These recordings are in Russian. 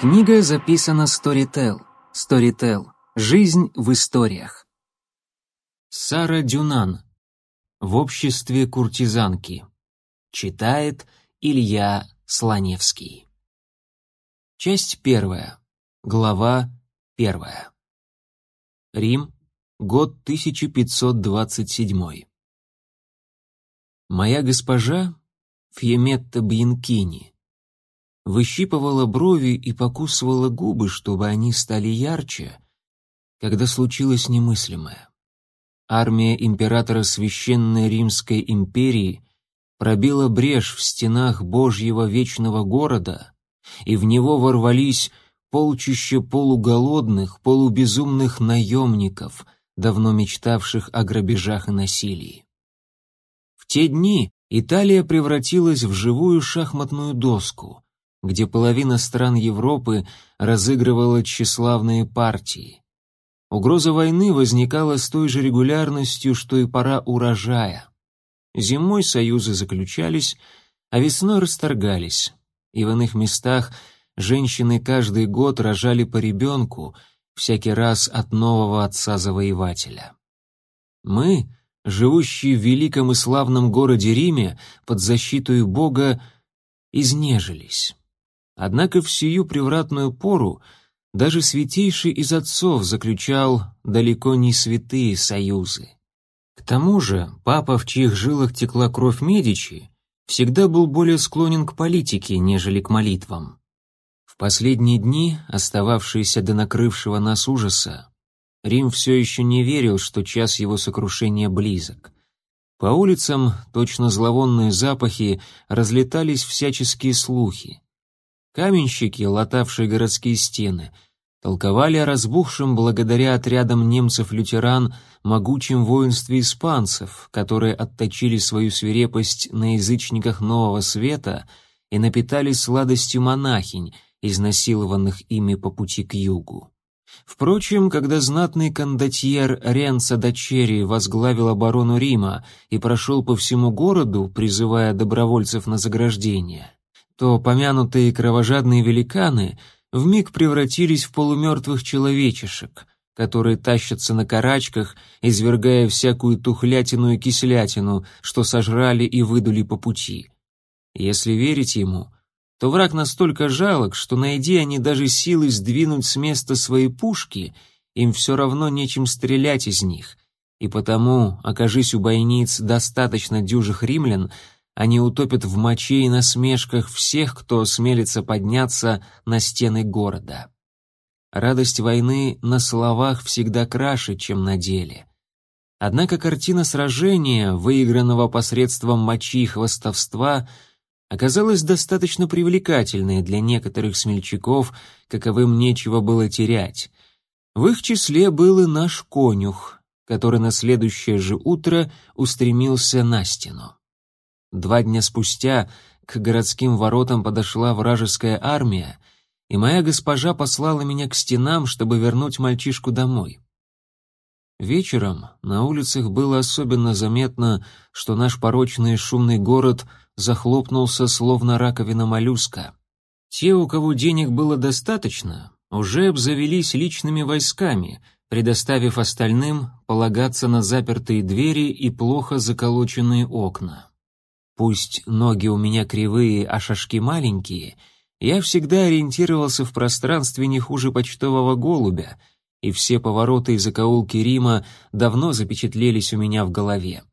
Книга записана Storytel. Storytel. Жизнь в историях. Сара Дюнан. В обществе куртизанки. Читает Илья Слоневский. Часть первая. Глава первая. Рим. Год 1527. Моя госпожа Фьеметта Бьянкини выщипывала брови и покусывала губы, чтобы они стали ярче, когда случилось немыслимое. Армия императора Священной Римской империи пробила брешь в стенах Божьего вечного города, и в него ворвались полчища полуголодных, полубезумных наемников, давно мечтавших о грабежах и насилии. В те дни Италия превратилась в живую шахматную доску — где половина стран Европы разыгрывала тщеславные партии. Угроза войны возникала с той же регулярностью, что и пора урожая. Зимой союзы заключались, а весной расторгались, и в иных местах женщины каждый год рожали по ребенку, всякий раз от нового отца-завоевателя. Мы, живущие в великом и славном городе Риме, под защитой Бога, изнежились. Однако в сию превратную пору даже святейший из отцов заключал далеко не святые союзы. К тому же папа, в чьих жилах текла кровь Медичи, всегда был более склонен к политике, нежели к молитвам. В последние дни, остававшиеся до накрывшего нас ужаса, Рим все еще не верил, что час его сокрушения близок. По улицам, точно зловонные запахи, разлетались всяческие слухи. Каменщики, латавшие городские стены, толковали о разбухшем благодаря отрядам немцев-лютеран могучем воинстве испанцев, которые отточили свою свирепость на язычниках Нового Света и напитались сладостью монахинь, изнасилованных ими по пути к югу. Впрочем, когда знатный кондотьер Ренцо Дачери возглавил оборону Рима и прошел по всему городу, призывая добровольцев на заграждение, то помянутые кровожадные великаны вмиг превратились в полумертвых человечешек, которые тащатся на карачках, извергая всякую тухлятину и кислятину, что сожрали и выдули по пути. Если верить ему, то враг настолько жалок, что найди они даже силы сдвинуть с места свои пушки, им все равно нечем стрелять из них, и потому, окажись у бойниц достаточно дюжих римлян, они утопят в моче и насмешках всех, кто осмелится подняться на стены города. Радость войны на словах всегда краше, чем на деле. Однако картина сражения, выигранного посредством мочи и хвостовства, оказалась достаточно привлекательной для некоторых смельчаков, каковым нечего было терять. В их числе был и наш конюх, который на следующее же утро устремился на стену. Два дня спустя к городским воротам подошла вражеская армия, и моя госпожа послала меня к стенам, чтобы вернуть мальчишку домой. Вечером на улицах было особенно заметно, что наш порочный и шумный город захлопнулся словно раковина моллюска. Те, у кого денег было достаточно, уже обзавелись личными войсками, предоставив остальным полагаться на запертые двери и плохо заколоченные окна. Пусть ноги у меня кривые, а шажки маленькие, я всегда ориентировался в пространстве не хуже почтового голубя, и все повороты и закоулки Рима давно запечатлелись у меня в голове.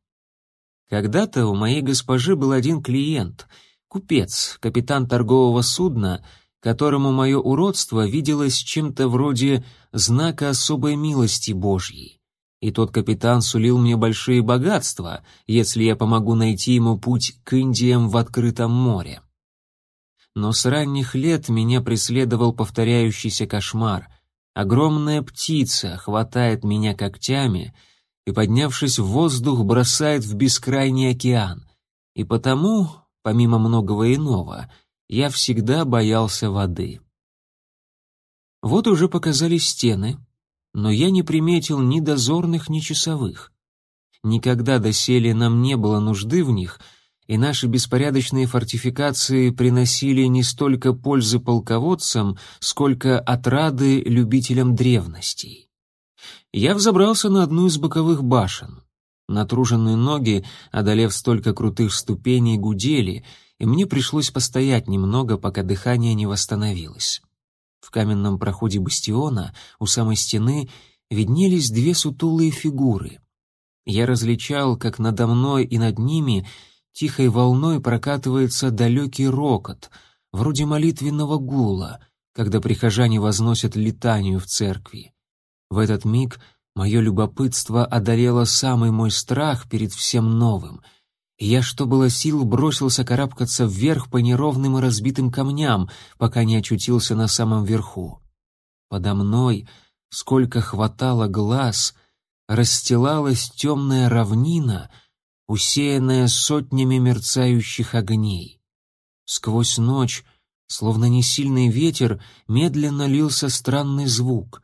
Когда-то у моей госпожи был один клиент, купец, капитан торгового судна, которому мое уродство виделось чем-то вроде знака особой милости Божьей и тот капитан сулил мне большие богатства, если я помогу найти ему путь к Индиям в открытом море. Но с ранних лет меня преследовал повторяющийся кошмар. Огромная птица хватает меня когтями и, поднявшись в воздух, бросает в бескрайний океан. И потому, помимо многого иного, я всегда боялся воды. Вот уже показались стены, но я не приметил ни дозорных, ни часовых. Никогда доселе нам не было нужды в них, и наши беспорядочные фортификации приносили не столько пользы полководцам, сколько отрады любителям древностей. Я взобрался на одну из боковых башен. Натруженные ноги, одолев столько крутых ступеней, гудели, и мне пришлось постоять немного, пока дыхание не восстановилось. В каменном проходе бастиона у самой стены виднелись две сутулые фигуры. Я различал, как надо мной и над ними тихой волной прокатывается далекий рокот, вроде молитвенного гула, когда прихожане возносят летанию в церкви. В этот миг мое любопытство одолело самый мой страх перед всем новым — я, что было сил, бросился карабкаться вверх по неровным и разбитым камням, пока не очутился на самом верху. Подо мной, сколько хватало глаз, расстилалась темная равнина, усеянная сотнями мерцающих огней. Сквозь ночь, словно несильный ветер, медленно лился странный звук.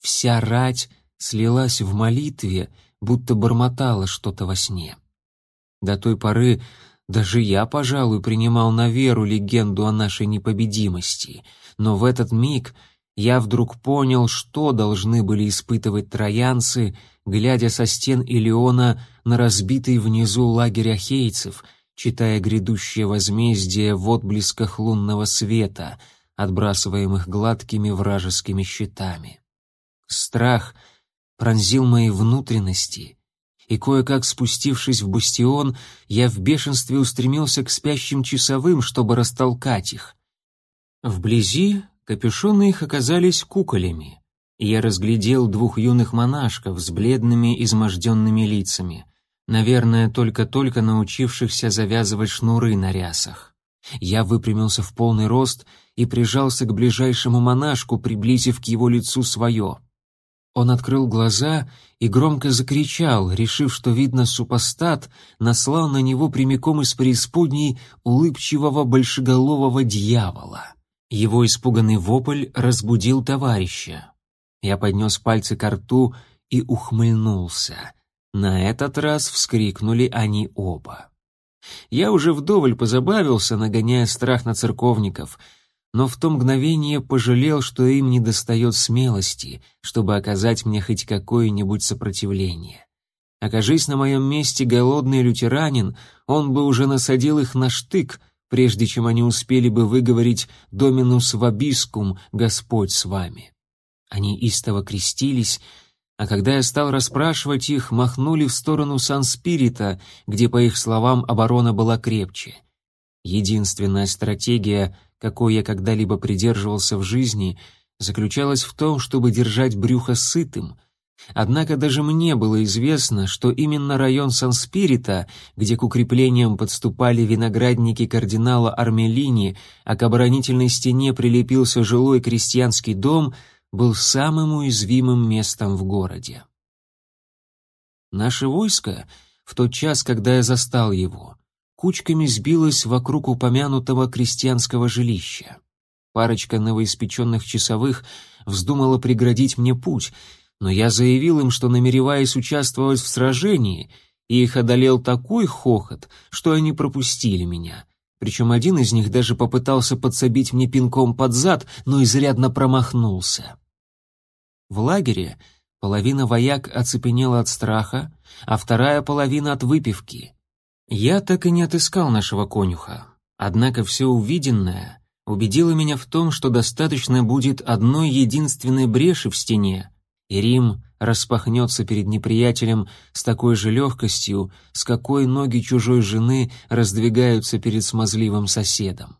Вся рать слилась в молитве, будто бормотала что-то во сне. До той поры даже я, пожалуй, принимал на веру легенду о нашей непобедимости, но в этот миг я вдруг понял, что должны были испытывать троянцы, глядя со стен Илиона на разбитый внизу лагерь ахейцев, читая грядущее возмездие в отблесках лунного света, отбрасываемых гладкими вражескими щитами. Страх пронзил мои внутренности — и кое-как спустившись в бастион, я в бешенстве устремился к спящим часовым, чтобы растолкать их. Вблизи капюшоны их оказались куколями, и я разглядел двух юных монашков с бледными изможденными лицами, наверное, только-только научившихся завязывать шнуры на рясах. Я выпрямился в полный рост и прижался к ближайшему монашку, приблизив к его лицу свое — он открыл глаза и громко закричал, решив, что, видно, супостат наслал на него прямиком из преисподней улыбчивого большеголового дьявола. Его испуганный вопль разбудил товарища. Я поднес пальцы к рту и ухмыльнулся. На этот раз вскрикнули они оба. Я уже вдоволь позабавился, нагоняя страх на церковников — но в то мгновение пожалел, что им недостает смелости, чтобы оказать мне хоть какое-нибудь сопротивление. Окажись на моем месте голодный лютеранин, он бы уже насадил их на штык, прежде чем они успели бы выговорить «Доминус вабискум, Господь с вами». Они истово крестились, а когда я стал расспрашивать их, махнули в сторону Сан-Спирита, где, по их словам, оборона была крепче. Единственная стратегия — какой я когда-либо придерживался в жизни, заключалась в том, чтобы держать брюхо сытым. Однако даже мне было известно, что именно район Сан-Спирита, где к укреплениям подступали виноградники кардинала Армелини, а к оборонительной стене прилепился жилой крестьянский дом, был самым уязвимым местом в городе. Наше войско, в тот час, когда я застал его, кучками сбилась вокруг упомянутого крестьянского жилища. Парочка новоиспеченных часовых вздумала преградить мне путь, но я заявил им, что намереваюсь участвовать в сражении, и их одолел такой хохот, что они пропустили меня. Причем один из них даже попытался подсобить мне пинком под зад, но изрядно промахнулся. В лагере половина вояк оцепенела от страха, а вторая половина от выпивки. Я так и не отыскал нашего конюха. Однако все увиденное убедило меня в том, что достаточно будет одной единственной бреши в стене, и Рим распахнется перед неприятелем с такой же легкостью, с какой ноги чужой жены раздвигаются перед смазливым соседом.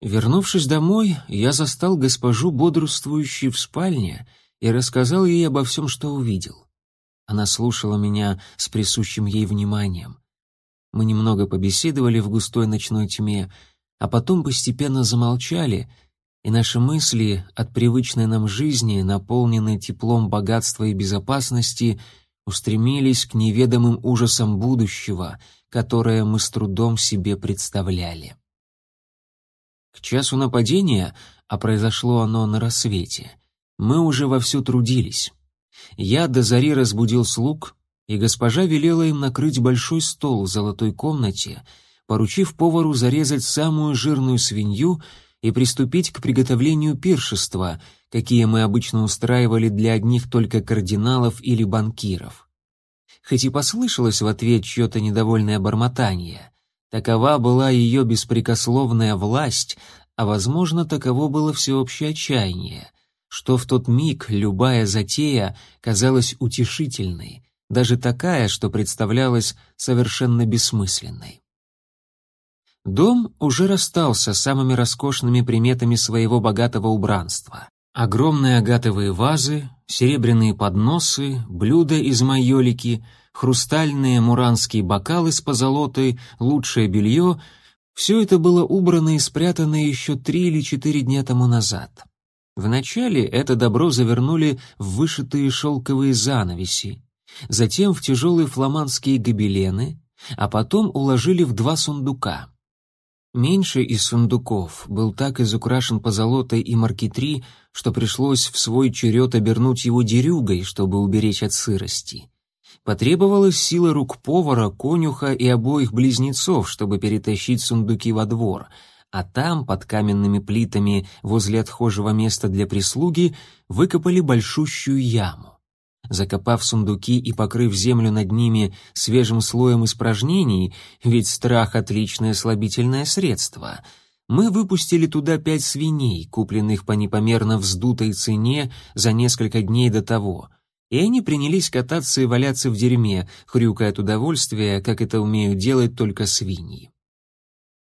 Вернувшись домой, я застал госпожу бодрствующей в спальне и рассказал ей обо всем, что увидел. Она слушала меня с присущим ей вниманием. Мы немного побеседовали в густой ночной тьме, а потом постепенно замолчали, и наши мысли от привычной нам жизни, наполненной теплом богатства и безопасности, устремились к неведомым ужасам будущего, которое мы с трудом себе представляли. К часу нападения, а произошло оно на рассвете, мы уже вовсю трудились. Я до зари разбудил слуг, и госпожа велела им накрыть большой стол в золотой комнате, поручив повару зарезать самую жирную свинью и приступить к приготовлению пиршества, какие мы обычно устраивали для одних только кардиналов или банкиров. Хоть и послышалось в ответ чье-то недовольное бормотание, такова была ее беспрекословная власть, а, возможно, таково было всеобщее отчаяние, что в тот миг любая затея казалась утешительной, даже такая, что представлялась совершенно бессмысленной. Дом уже расстался с самыми роскошными приметами своего богатого убранства. Огромные агатовые вазы, серебряные подносы, блюда из майолики, хрустальные муранские бокалы с позолотой, лучшее белье — все это было убрано и спрятано еще три или четыре дня тому назад. Вначале это добро завернули в вышитые шелковые занавеси, затем в тяжелые фламандские гобелены, а потом уложили в два сундука. Меньший из сундуков был так изукрашен позолотой и маркетри, что пришлось в свой черед обернуть его дерюгой, чтобы уберечь от сырости. Потребовалась сила рук повара, конюха и обоих близнецов, чтобы перетащить сундуки во двор, а там, под каменными плитами, возле отхожего места для прислуги, выкопали большущую яму. Закопав сундуки и покрыв землю над ними свежим слоем испражнений, ведь страх — отличное слабительное средство, мы выпустили туда пять свиней, купленных по непомерно вздутой цене за несколько дней до того, и они принялись кататься и валяться в дерьме, хрюкая от удовольствия, как это умеют делать только свиньи.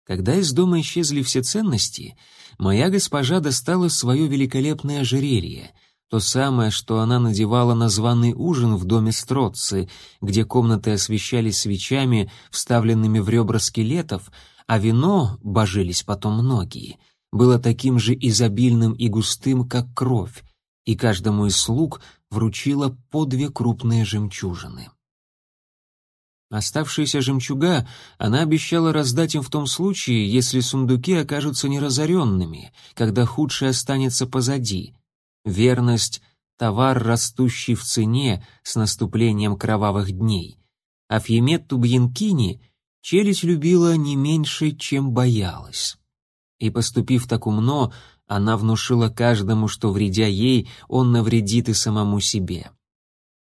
Когда из дома исчезли все ценности, моя госпожа достала свое великолепное ожерелье — то самое, что она надевала на званый ужин в доме Строцци, где комнаты освещались свечами, вставленными в ребра скелетов, а вино, божились потом многие, было таким же изобильным и густым, как кровь, и каждому из слуг вручила по две крупные жемчужины. Оставшиеся жемчуга она обещала раздать им в том случае, если сундуки окажутся неразоренными, когда худшее останется позади — Верность — товар, растущий в цене с наступлением кровавых дней. А Фьеметту Бьянкини челюсть любила не меньше, чем боялась. И, поступив так умно, она внушила каждому, что, вредя ей, он навредит и самому себе.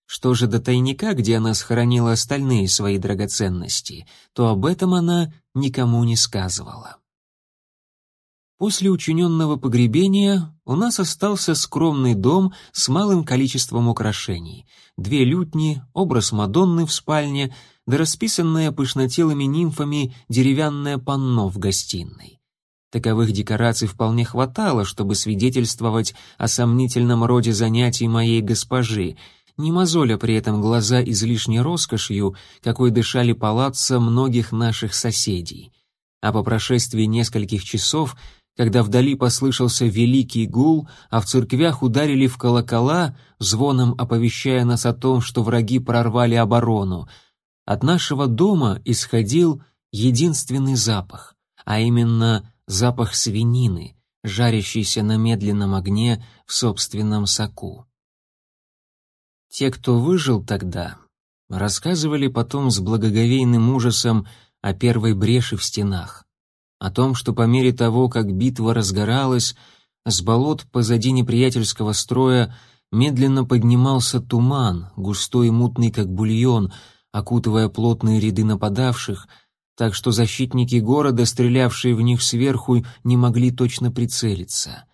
Что же до тайника, где она схоронила остальные свои драгоценности, то об этом она никому не сказывала. После учиненного погребения у нас остался скромный дом с малым количеством украшений. Две лютни, образ Мадонны в спальне, да расписанное пышнотелыми нимфами деревянное панно в гостиной. Таковых декораций вполне хватало, чтобы свидетельствовать о сомнительном роде занятий моей госпожи, не мозоля при этом глаза излишней роскошью, какой дышали палаца многих наших соседей. А по прошествии нескольких часов когда вдали послышался великий гул, а в церквях ударили в колокола, звоном оповещая нас о том, что враги прорвали оборону. От нашего дома исходил единственный запах, а именно запах свинины, жарящийся на медленном огне в собственном соку. Те, кто выжил тогда, рассказывали потом с благоговейным ужасом о первой бреши в стенах о том, что по мере того, как битва разгоралась, с болот позади неприятельского строя медленно поднимался туман, густой и мутный, как бульон, окутывая плотные ряды нападавших, так что защитники города, стрелявшие в них сверху, не могли точно прицелиться.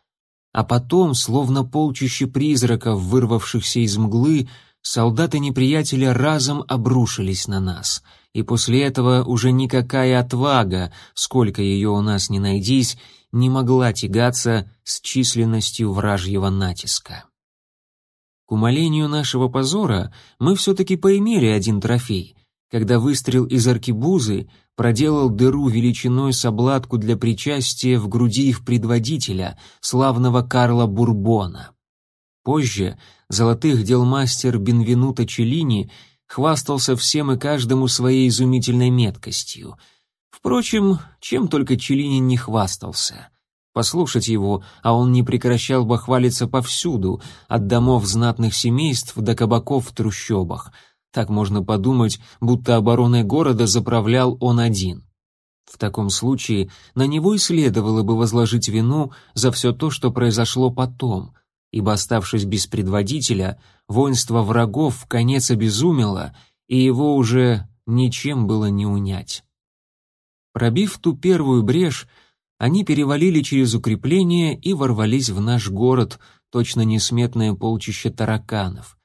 А потом, словно полчище призраков, вырвавшихся из мглы, солдаты неприятеля разом обрушились на нас — и после этого уже никакая отвага, сколько ее у нас не найдись, не могла тягаться с численностью вражьего натиска. К умолению нашего позора мы все-таки поимели один трофей, когда выстрел из аркебузы проделал дыру величиной с обладку для причастия в груди их предводителя, славного Карла Бурбона. Позже золотых дел мастер Бенвенуто Челлини хвастался всем и каждому своей изумительной меткостью. Впрочем, чем только Челинин не хвастался. Послушать его, а он не прекращал бы хвалиться повсюду, от домов знатных семейств до кабаков в трущобах. Так можно подумать, будто обороной города заправлял он один. В таком случае на него и следовало бы возложить вину за все то, что произошло потом, ибо, оставшись без предводителя, воинство врагов в конец обезумело, и его уже ничем было не унять. Пробив ту первую брешь, они перевалили через укрепление и ворвались в наш город, точно несметное полчище тараканов.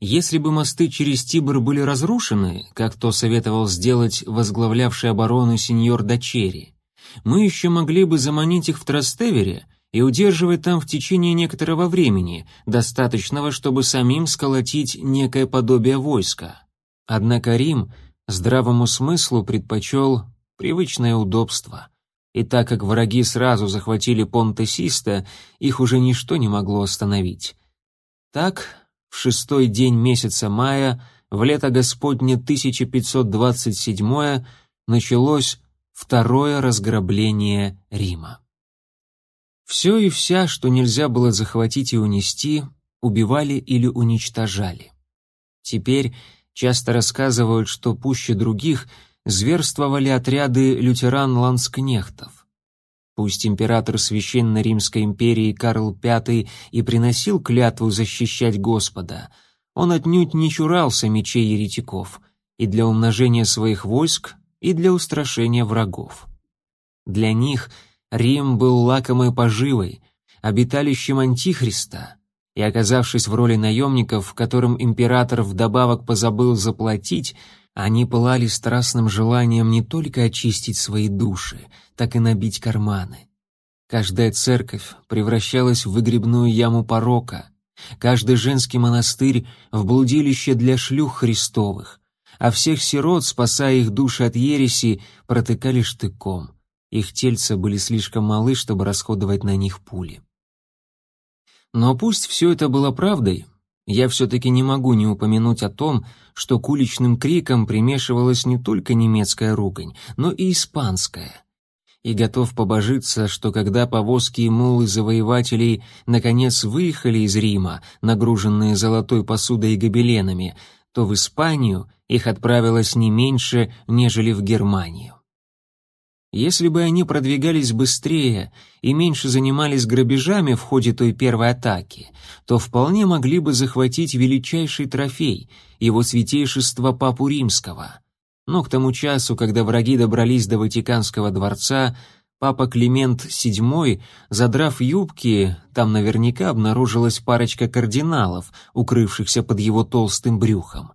Если бы мосты через Тибр были разрушены, как то советовал сделать возглавлявший оборону сеньор Дочери, мы еще могли бы заманить их в Трастевере и удерживать там в течение некоторого времени, достаточного, чтобы самим сколотить некое подобие войска. Однако Рим здравому смыслу предпочел привычное удобство. И так как враги сразу захватили Понте-Систа, их уже ничто не могло остановить. Так, в шестой день месяца мая, в лето Господне 1527 началось второе разграбление Рима. Все и вся, что нельзя было захватить и унести, убивали или уничтожали. Теперь часто рассказывают, что пуще других зверствовали отряды лютеран-ланскнехтов. Пусть император Священной Римской империи Карл V и приносил клятву защищать Господа, он отнюдь не чурался мечей еретиков и для умножения своих войск, и для устрашения врагов. Для них Рим был лакомой поживой, обиталищем Антихриста, и, оказавшись в роли наемников, которым император вдобавок позабыл заплатить, они пылали страстным желанием не только очистить свои души, так и набить карманы. Каждая церковь превращалась в выгребную яму порока, каждый женский монастырь — в блудилище для шлюх христовых, а всех сирот, спасая их души от ереси, протыкали штыком. Их тельца были слишком малы, чтобы расходовать на них пули. Но пусть все это было правдой, я все-таки не могу не упомянуть о том, что к уличным крикам примешивалась не только немецкая ругань, но и испанская. И готов побожиться, что когда повозки и мулы завоевателей наконец выехали из Рима, нагруженные золотой посудой и гобеленами, то в Испанию их отправилось не меньше, нежели в Германию. Если бы они продвигались быстрее и меньше занимались грабежами в ходе той первой атаки, то вполне могли бы захватить величайший трофей — его святейшество Папу Римского. Но к тому часу, когда враги добрались до Ватиканского дворца, Папа Климент VII, задрав юбки, там наверняка обнаружилась парочка кардиналов, укрывшихся под его толстым брюхом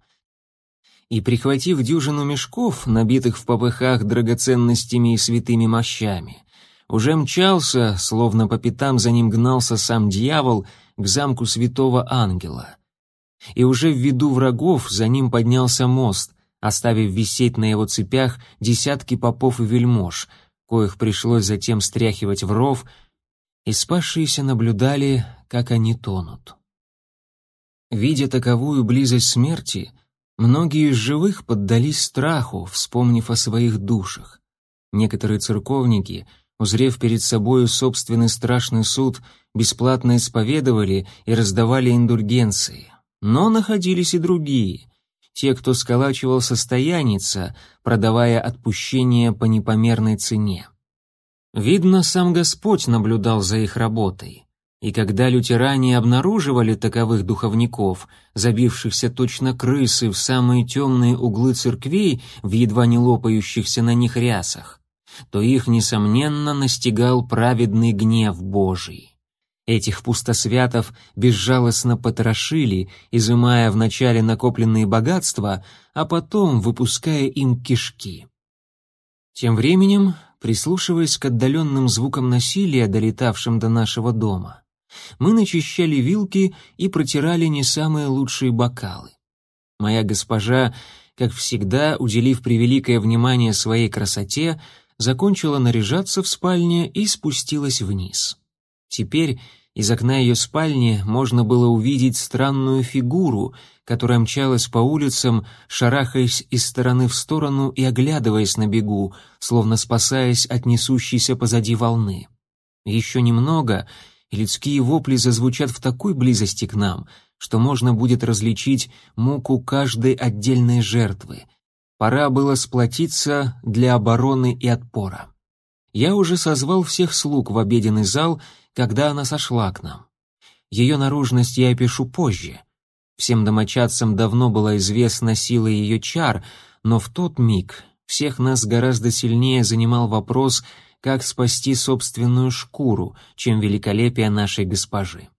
и, прихватив дюжину мешков, набитых в попыхах драгоценностями и святыми мощами, уже мчался, словно по пятам за ним гнался сам дьявол, к замку святого ангела. И уже в виду врагов за ним поднялся мост, оставив висеть на его цепях десятки попов и вельмож, коих пришлось затем стряхивать в ров, и спасшиеся наблюдали, как они тонут. Видя таковую близость смерти, Многие из живых поддались страху, вспомнив о своих душах. Некоторые церковники, узрев перед собою собственный страшный суд, бесплатно исповедовали и раздавали индульгенции. Но находились и другие, те, кто сколачивал состояница, продавая отпущение по непомерной цене. Видно, сам Господь наблюдал за их работой. И когда лютеране обнаруживали таковых духовников, забившихся точно крысы в самые темные углы церквей в едва не лопающихся на них рясах, то их, несомненно, настигал праведный гнев Божий. Этих пустосвятов безжалостно потрошили, изымая вначале накопленные богатства, а потом выпуская им кишки. Тем временем, прислушиваясь к отдаленным звукам насилия, долетавшим до нашего дома, мы начищали вилки и протирали не самые лучшие бокалы. Моя госпожа, как всегда, уделив превеликое внимание своей красоте, закончила наряжаться в спальне и спустилась вниз. Теперь из окна ее спальни можно было увидеть странную фигуру, которая мчалась по улицам, шарахаясь из стороны в сторону и оглядываясь на бегу, словно спасаясь от несущейся позади волны. Еще немного, и людские вопли зазвучат в такой близости к нам, что можно будет различить муку каждой отдельной жертвы. Пора было сплотиться для обороны и отпора. Я уже созвал всех слуг в обеденный зал, когда она сошла к нам. Ее наружность я опишу позже. Всем домочадцам давно была известна сила ее чар, но в тот миг всех нас гораздо сильнее занимал вопрос, как спасти собственную шкуру, чем великолепие нашей госпожи.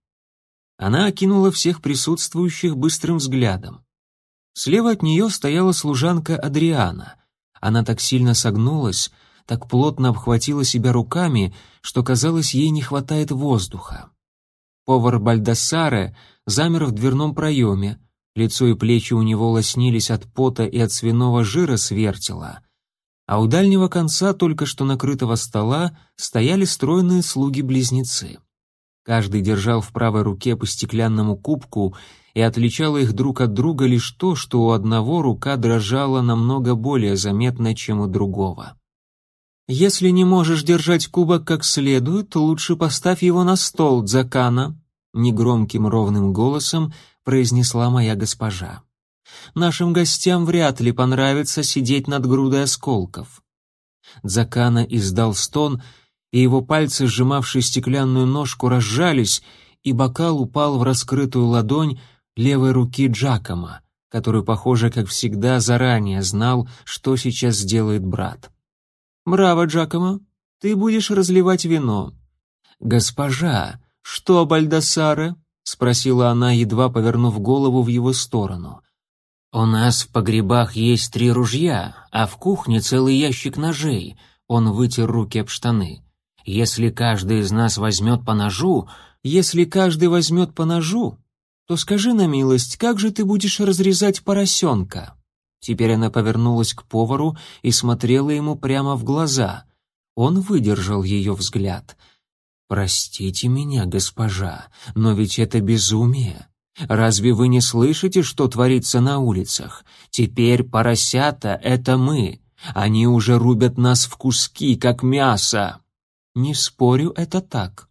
Она окинула всех присутствующих быстрым взглядом. Слева от нее стояла служанка Адриана. Она так сильно согнулась, так плотно обхватила себя руками, что казалось, ей не хватает воздуха. Повар Бальдассаре замер в дверном проеме, лицо и плечи у него лоснились от пота и от свиного жира свертела, а у дальнего конца только что накрытого стола стояли стройные слуги-близнецы. Каждый держал в правой руке по стеклянному кубку, и отличало их друг от друга лишь то, что у одного рука дрожала намного более заметно, чем у другого. «Если не можешь держать кубок как следует, лучше поставь его на стол, Дзакана», негромким ровным голосом произнесла моя госпожа. «Нашим гостям вряд ли понравится сидеть над грудой осколков». Дзакана издал стон, и его пальцы, сжимавшие стеклянную ножку, разжались, и бокал упал в раскрытую ладонь левой руки Джакома, который, похоже, как всегда, заранее знал, что сейчас сделает брат. «Браво, Джакомо, ты будешь разливать вино». «Госпожа, что, Бальдасаре?» — спросила она, едва повернув голову в его сторону. «У нас в погребах есть три ружья, а в кухне целый ящик ножей». Он вытер руки об штаны. «Если каждый из нас возьмет по ножу...» «Если каждый возьмет по ножу, то скажи на милость, как же ты будешь разрезать поросенка?» Теперь она повернулась к повару и смотрела ему прямо в глаза. Он выдержал ее взгляд. «Простите меня, госпожа, но ведь это безумие. Разве вы не слышите, что творится на улицах? Теперь поросята — это мы. Они уже рубят нас в куски, как мясо». «Не спорю, это так.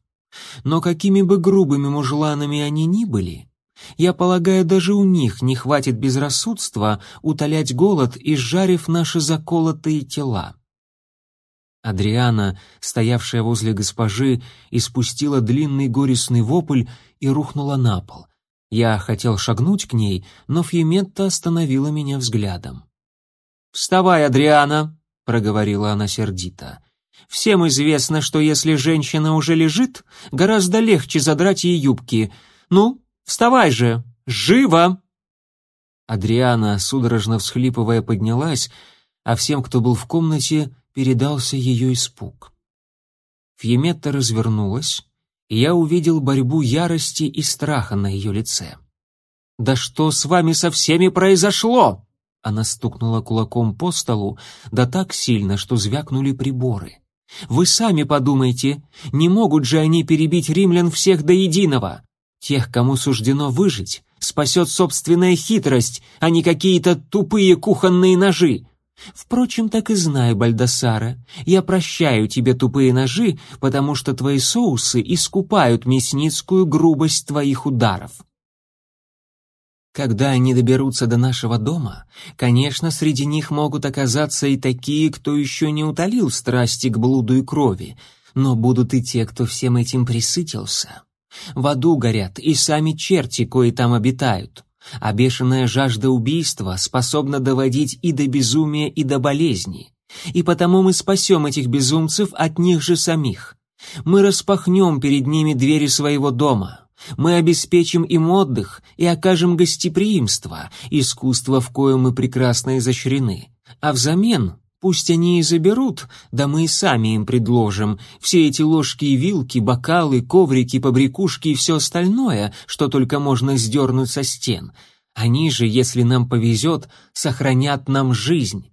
Но какими бы грубыми мужланами они ни были, я полагаю, даже у них не хватит безрассудства утолять голод, изжарив наши заколотые тела. Адриана, стоявшая возле госпожи, испустила длинный горестный вопль и рухнула на пол. Я хотел шагнуть к ней, но Фьеметта остановила меня взглядом. «Вставай, Адриана!» — проговорила она сердито. «Всем известно, что если женщина уже лежит, гораздо легче задрать ей юбки. Ну, Вставай же! Живо!» Адриана, судорожно всхлипывая, поднялась, а всем, кто был в комнате, передался ее испуг. Фьеметта развернулась, я увидел борьбу ярости и страха на ее лице. «Да что с вами со всеми произошло?» Она стукнула кулаком по столу, да так сильно, что звякнули приборы. «Вы сами подумайте, не могут же они перебить римлян всех до единого. Тех, кому суждено выжить, спасет собственная хитрость, а не какие-то тупые кухонные ножи. Впрочем, так и знай, Бальдасара, я прощаю тебе тупые ножи, потому что твои соусы искупают мясницкую грубость твоих ударов. Когда они доберутся до нашего дома, конечно, среди них могут оказаться и такие, кто еще не утолил страсти к блуду и крови, но будут и те, кто всем этим присытился. В аду горят и сами черти, кои там обитают. А бешеная жажда убийства способна доводить и до безумия, и до болезни. И потому мы спасем этих безумцев от них же самих. Мы распахнем перед ними двери своего дома. Мы обеспечим им отдых и окажем гостеприимство, искусство, в коем мы прекрасно изощрены. А взамен Пусть они и заберут, да мы и сами им предложим. Все эти ложки и вилки, бокалы, коврики, побрякушки и все остальное, что только можно сдернуть со стен. Они же, если нам повезет, сохранят нам жизнь.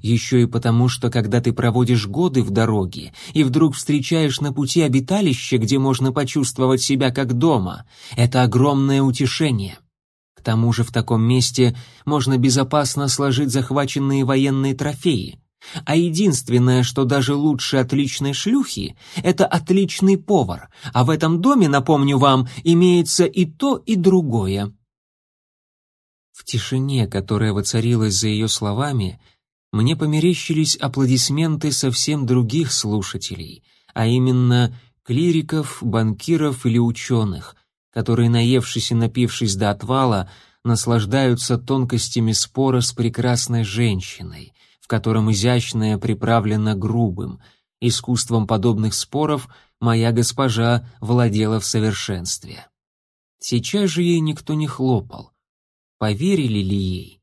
Еще и потому, что когда ты проводишь годы в дороге и вдруг встречаешь на пути обиталище, где можно почувствовать себя как дома, это огромное утешение. К тому же в таком месте можно безопасно сложить захваченные военные трофеи. А единственное, что даже лучше отличной шлюхи, это отличный повар, а в этом доме, напомню вам, имеется и то, и другое. В тишине, которая воцарилась за ее словами, мне померещились аплодисменты совсем других слушателей, а именно клириков, банкиров или ученых, которые, наевшись и напившись до отвала, наслаждаются тонкостями спора с прекрасной женщиной, котором изящное приправлено грубым. Искусством подобных споров моя госпожа владела в совершенстве. Сейчас же ей никто не хлопал. Поверили ли ей?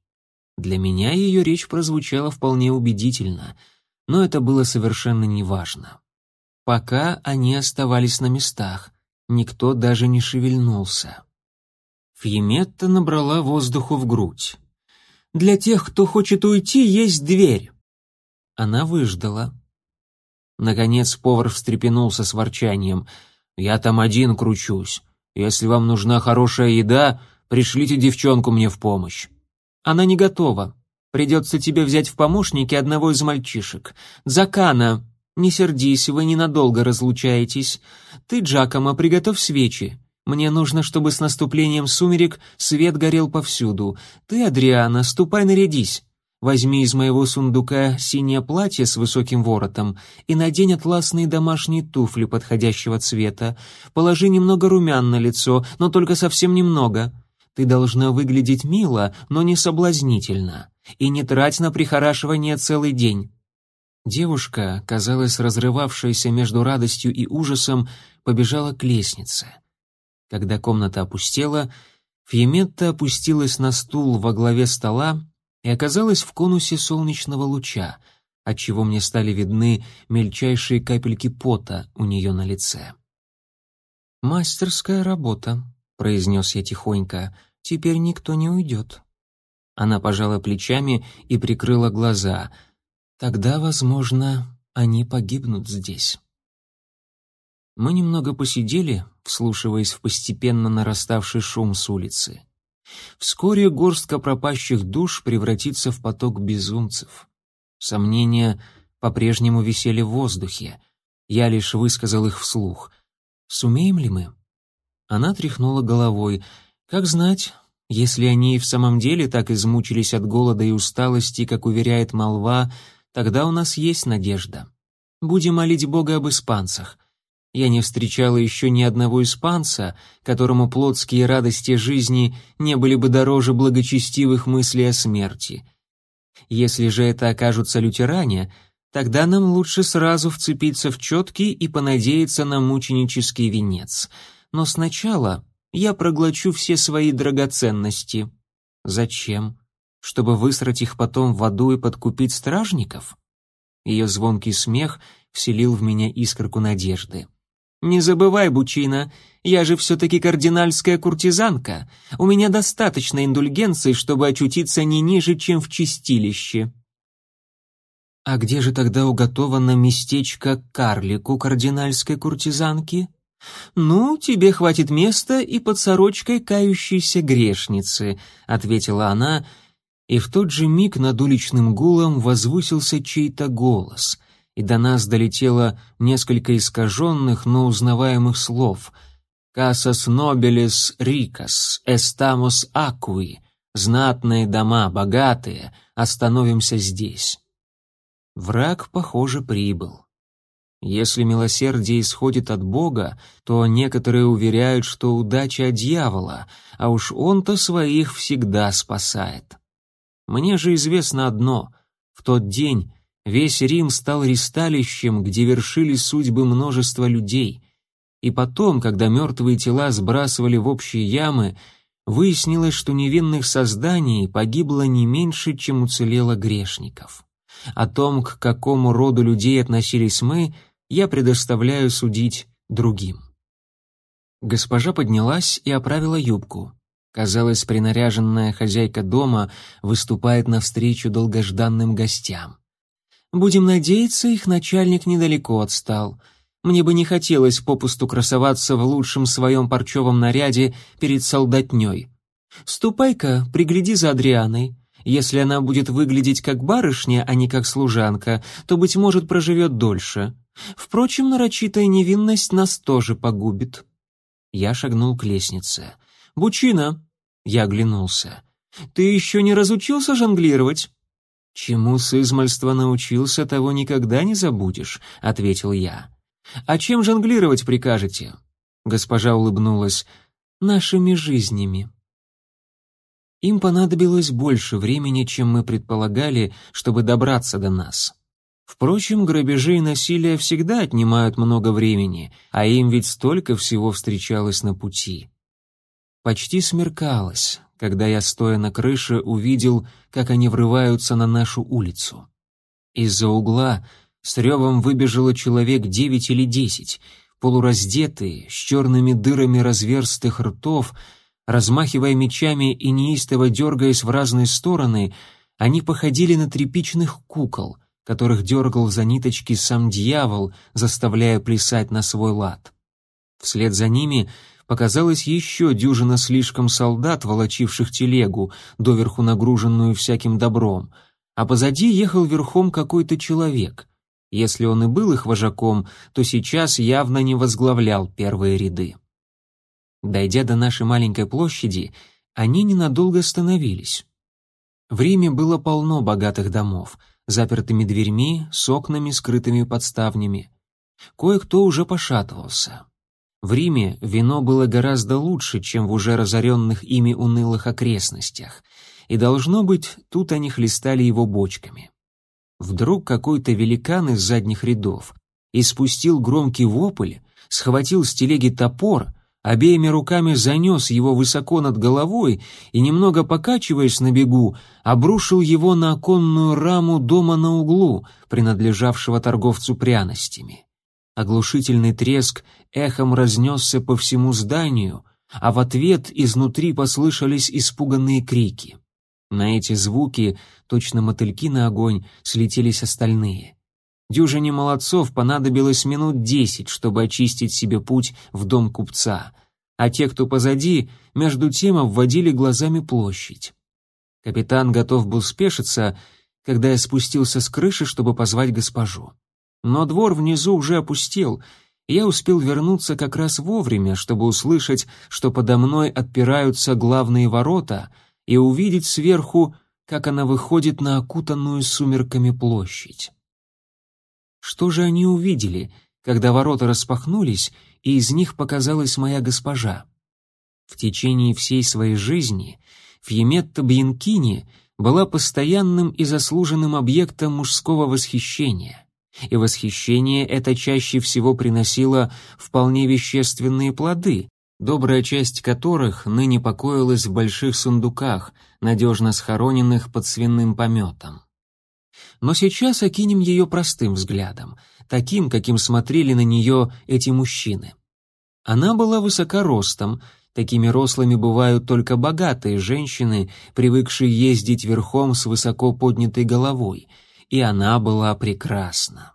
Для меня ее речь прозвучала вполне убедительно, но это было совершенно неважно. Пока они оставались на местах, никто даже не шевельнулся. Фьеметта набрала воздуху в грудь. «Для тех, кто хочет уйти, есть дверь». Она выждала. Наконец повар встрепенулся с ворчанием. «Я там один кручусь. Если вам нужна хорошая еда, пришлите девчонку мне в помощь». «Она не готова. Придется тебе взять в помощники одного из мальчишек. Закана, не сердись, вы ненадолго разлучаетесь. Ты, Джакомо, приготовь свечи. Мне нужно, чтобы с наступлением сумерек свет горел повсюду. Ты, Адриана, ступай нарядись. Возьми из моего сундука синее платье с высоким воротом и надень атласные домашние туфли подходящего цвета. Положи немного румян на лицо, но только совсем немного. Ты должна выглядеть мило, но не соблазнительно. И не трать на прихорашивание целый день. Девушка, казалось, разрывавшаяся между радостью и ужасом, побежала к лестнице. Когда комната опустела, Фьеметта опустилась на стул во главе стола и оказалась в конусе солнечного луча, отчего мне стали видны мельчайшие капельки пота у нее на лице. «Мастерская работа», — произнес я тихонько, — «теперь никто не уйдет». Она пожала плечами и прикрыла глаза. «Тогда, возможно, они погибнут здесь». Мы немного посидели, вслушиваясь в постепенно нараставший шум с улицы. Вскоре горстка пропащих душ превратится в поток безумцев. Сомнения по-прежнему висели в воздухе. Я лишь высказал их вслух. «Сумеем ли мы?» Она тряхнула головой. «Как знать, если они и в самом деле так измучились от голода и усталости, как уверяет молва, тогда у нас есть надежда. Будем молить Бога об испанцах. Я не встречала еще ни одного испанца, которому плотские радости жизни не были бы дороже благочестивых мыслей о смерти. Если же это окажутся лютеране, тогда нам лучше сразу вцепиться в четкий и понадеяться на мученический венец. Но сначала я проглочу все свои драгоценности. Зачем? Чтобы высрать их потом в аду и подкупить стражников? Ее звонкий смех вселил в меня искорку надежды. «Не забывай, Бучина, я же все-таки кардинальская куртизанка. У меня достаточно индульгенций, чтобы очутиться не ниже, чем в чистилище». «А где же тогда уготовано местечко карлику кардинальской куртизанки?» «Ну, тебе хватит места и под сорочкой кающейся грешницы», — ответила она, и в тот же миг над уличным гулом возвысился чей-то голос — и до нас долетело несколько искаженных, но узнаваемых слов. «Касас нобелис рикас, эстамос акуи», «Знатные дома, богатые, остановимся здесь». Враг, похоже, прибыл. Если милосердие исходит от Бога, то некоторые уверяют, что удача от дьявола, а уж он-то своих всегда спасает. Мне же известно одно — в тот день Весь Рим стал ристалищем, где вершили судьбы множества людей. И потом, когда мертвые тела сбрасывали в общие ямы, выяснилось, что невинных созданий погибло не меньше, чем уцелело грешников. О том, к какому роду людей относились мы, я предоставляю судить другим. Госпожа поднялась и оправила юбку. Казалось, принаряженная хозяйка дома выступает навстречу долгожданным гостям. Будем надеяться, их начальник недалеко отстал. Мне бы не хотелось попусту красоваться в лучшем своем парчевом наряде перед солдатней. Ступай-ка, пригляди за Адрианой. Если она будет выглядеть как барышня, а не как служанка, то, быть может, проживет дольше. Впрочем, нарочитая невинность нас тоже погубит». Я шагнул к лестнице. «Бучина!» Я оглянулся. «Ты еще не разучился жонглировать?» «Чему с измальства научился, того никогда не забудешь», — ответил я. «А чем жонглировать прикажете?» Госпожа улыбнулась. «Нашими жизнями». Им понадобилось больше времени, чем мы предполагали, чтобы добраться до нас. Впрочем, грабежи и насилие всегда отнимают много времени, а им ведь столько всего встречалось на пути. Почти смеркалось, когда я, стоя на крыше, увидел, как они врываются на нашу улицу. Из-за угла с ревом выбежало человек девять или десять, полураздетые, с черными дырами разверстых ртов, размахивая мечами и неистово дергаясь в разные стороны, они походили на тряпичных кукол, которых дергал за ниточки сам дьявол, заставляя плясать на свой лад. Вслед за ними показалось еще дюжина слишком солдат, волочивших телегу, доверху нагруженную всяким добром, а позади ехал верхом какой-то человек. Если он и был их вожаком, то сейчас явно не возглавлял первые ряды. Дойдя до нашей маленькой площади, они ненадолго остановились. В Риме было полно богатых домов, запертыми дверьми, с окнами, скрытыми под ставнями. Кое-кто уже пошатывался. В Риме вино было гораздо лучше, чем в уже разоренных ими унылых окрестностях, и, должно быть, тут они хлестали его бочками. Вдруг какой-то великан из задних рядов испустил громкий вопль, схватил с телеги топор, обеими руками занес его высоко над головой и, немного покачиваясь на бегу, обрушил его на оконную раму дома на углу, принадлежавшего торговцу пряностями. Оглушительный треск эхом разнесся по всему зданию, а в ответ изнутри послышались испуганные крики. На эти звуки, точно мотыльки на огонь, слетелись остальные. Дюжине молодцов понадобилось минут десять, чтобы очистить себе путь в дом купца, а те, кто позади, между тем обводили глазами площадь. Капитан готов был спешиться, когда я спустился с крыши, чтобы позвать госпожу. Но двор внизу уже опустел, и я успел вернуться как раз вовремя, чтобы услышать, что подо мной отпираются главные ворота, и увидеть сверху, как она выходит на окутанную сумерками площадь. Что же они увидели, когда ворота распахнулись, и из них показалась моя госпожа? В течение всей своей жизни Фьеметта Бьянкини была постоянным и заслуженным объектом мужского восхищения и восхищение это чаще всего приносило вполне вещественные плоды, добрая часть которых ныне покоилась в больших сундуках, надежно схороненных под свиным пометом. Но сейчас окинем ее простым взглядом, таким, каким смотрели на нее эти мужчины. Она была высокоростом, такими рослыми бывают только богатые женщины, привыкшие ездить верхом с высоко поднятой головой — и она была прекрасна.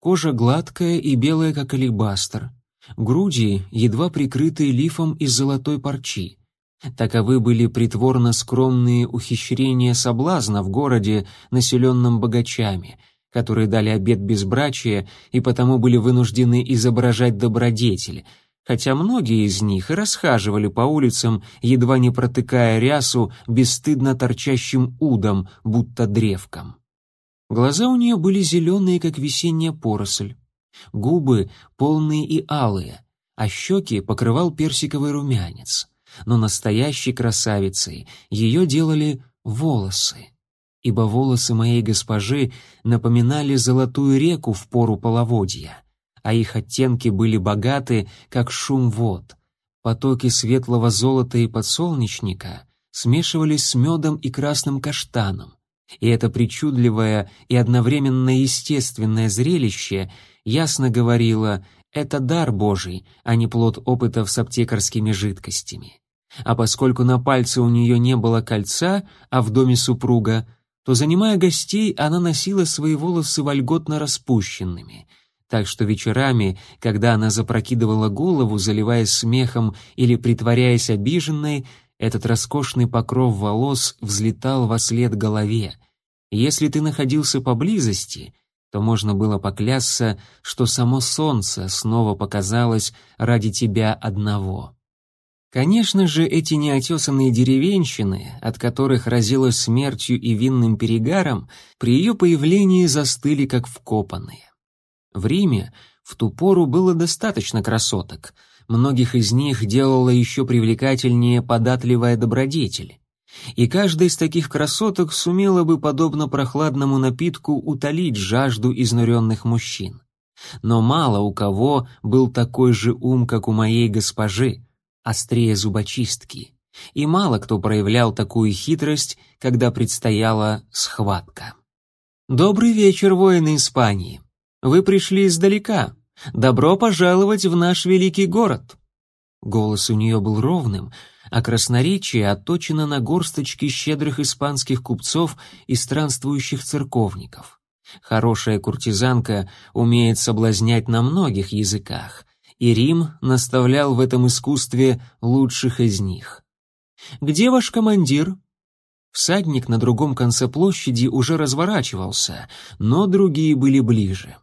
Кожа гладкая и белая, как алебастр, груди едва прикрытые лифом из золотой парчи. Таковы были притворно скромные ухищрения соблазна в городе, населенном богачами, которые дали обет безбрачия и потому были вынуждены изображать добродетель, хотя многие из них и расхаживали по улицам, едва не протыкая рясу бесстыдно торчащим удом, будто древком. Глаза у нее были зеленые, как весенняя поросль, губы полные и алые, а щеки покрывал персиковый румянец. Но настоящей красавицей ее делали волосы, ибо волосы моей госпожи напоминали золотую реку в пору половодья, а их оттенки были богаты, как шум вод. Потоки светлого золота и подсолнечника смешивались с медом и красным каштаном, и это причудливое и одновременно естественное зрелище ясно говорило «это дар Божий, а не плод опытов с аптекарскими жидкостями». А поскольку на пальце у нее не было кольца, а в доме супруга, то, занимая гостей, она носила свои волосы вольготно распущенными. Так что вечерами, когда она запрокидывала голову, заливаясь смехом или притворяясь обиженной, Этот роскошный покров волос взлетал во след голове. Если ты находился поблизости, то можно было поклясться, что само солнце снова показалось ради тебя одного. Конечно же, эти неотесанные деревенщины, от которых разило смертью и винным перегаром, при ее появлении застыли как вкопанные. В Риме в ту пору было достаточно красоток. Многих из них делала еще привлекательнее податливая добродетель. И каждая из таких красоток сумела бы, подобно прохладному напитку, утолить жажду изнуренных мужчин. Но мало у кого был такой же ум, как у моей госпожи, острее зубочистки, и мало кто проявлял такую хитрость, когда предстояла схватка. «Добрый вечер, воины Испании! Вы пришли издалека. Добро пожаловать в наш великий город!» Голос у нее был ровным, а красноречие отточено на горсточки щедрых испанских купцов и странствующих церковников. Хорошая куртизанка умеет соблазнять на многих языках, и Рим наставлял в этом искусстве лучших из них. «Где ваш командир?» Всадник на другом конце площади уже разворачивался, но другие были ближе.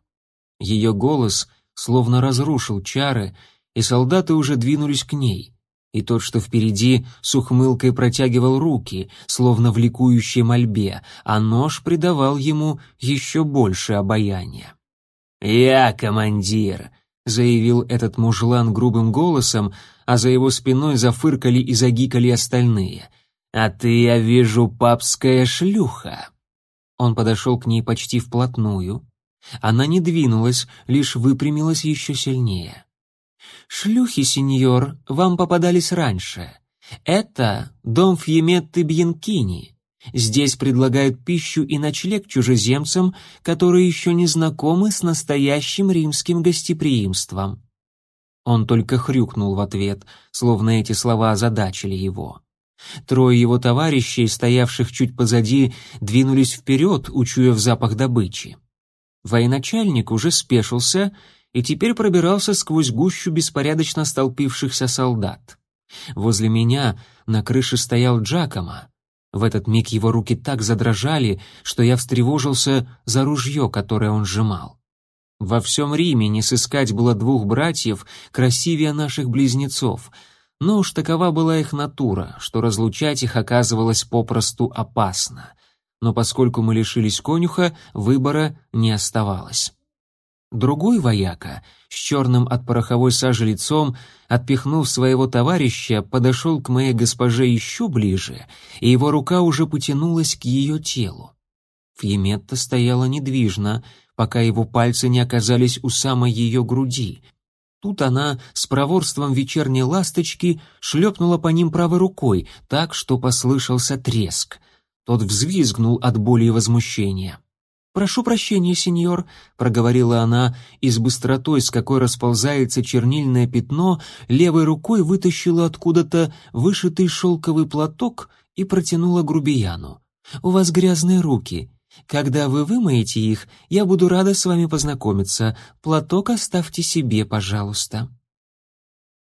Ее голос словно разрушил чары, и солдаты уже двинулись к ней. И тот, что впереди, с ухмылкой протягивал руки, словно в ликующей мольбе, а нож придавал ему еще больше обаяния. «Я командир», — заявил этот мужлан грубым голосом, а за его спиной зафыркали и загикали остальные. «А ты, я вижу, папская шлюха!» Он подошел к ней почти вплотную. Она не двинулась, лишь выпрямилась еще сильнее. «Шлюхи, сеньор, вам попадались раньше. Это дом Фьеметты Бьянкини. Здесь предлагают пищу и ночлег чужеземцам, которые еще не знакомы с настоящим римским гостеприимством». Он только хрюкнул в ответ, словно эти слова озадачили его. Трое его товарищей, стоявших чуть позади, двинулись вперед, учуяв запах добычи. Военачальник уже спешился и теперь пробирался сквозь гущу беспорядочно столпившихся солдат. Возле меня на крыше стоял Джакомо, в этот миг его руки так задрожали, что я встревожился за ружье, которое он сжимал. Во всем Риме не сыскать было двух братьев красивее наших близнецов, но уж такова была их натура, что разлучать их оказывалось попросту опасно. Но поскольку мы лишились конюха, выбора не оставалось. Другой вояка, с черным от пороховой сажи лицом, отпихнув своего товарища, подошел к моей госпоже еще ближе, и его рука уже потянулась к ее телу. Фьеметта стояла недвижно, пока его пальцы не оказались у самой ее груди. Тут она с проворством вечерней ласточки шлепнула по ним правой рукой, так что послышался треск. Тот взвизгнул от боли и возмущения. «Прошу прощения, сеньор», — проговорила она, и с быстротой, с какой расползается чернильное пятно, левой рукой вытащила откуда-то вышитый шелковый платок и протянула грубияну. «У вас грязные руки. Когда вы вымоете их, я буду рада с вами познакомиться. Платок оставьте себе, пожалуйста».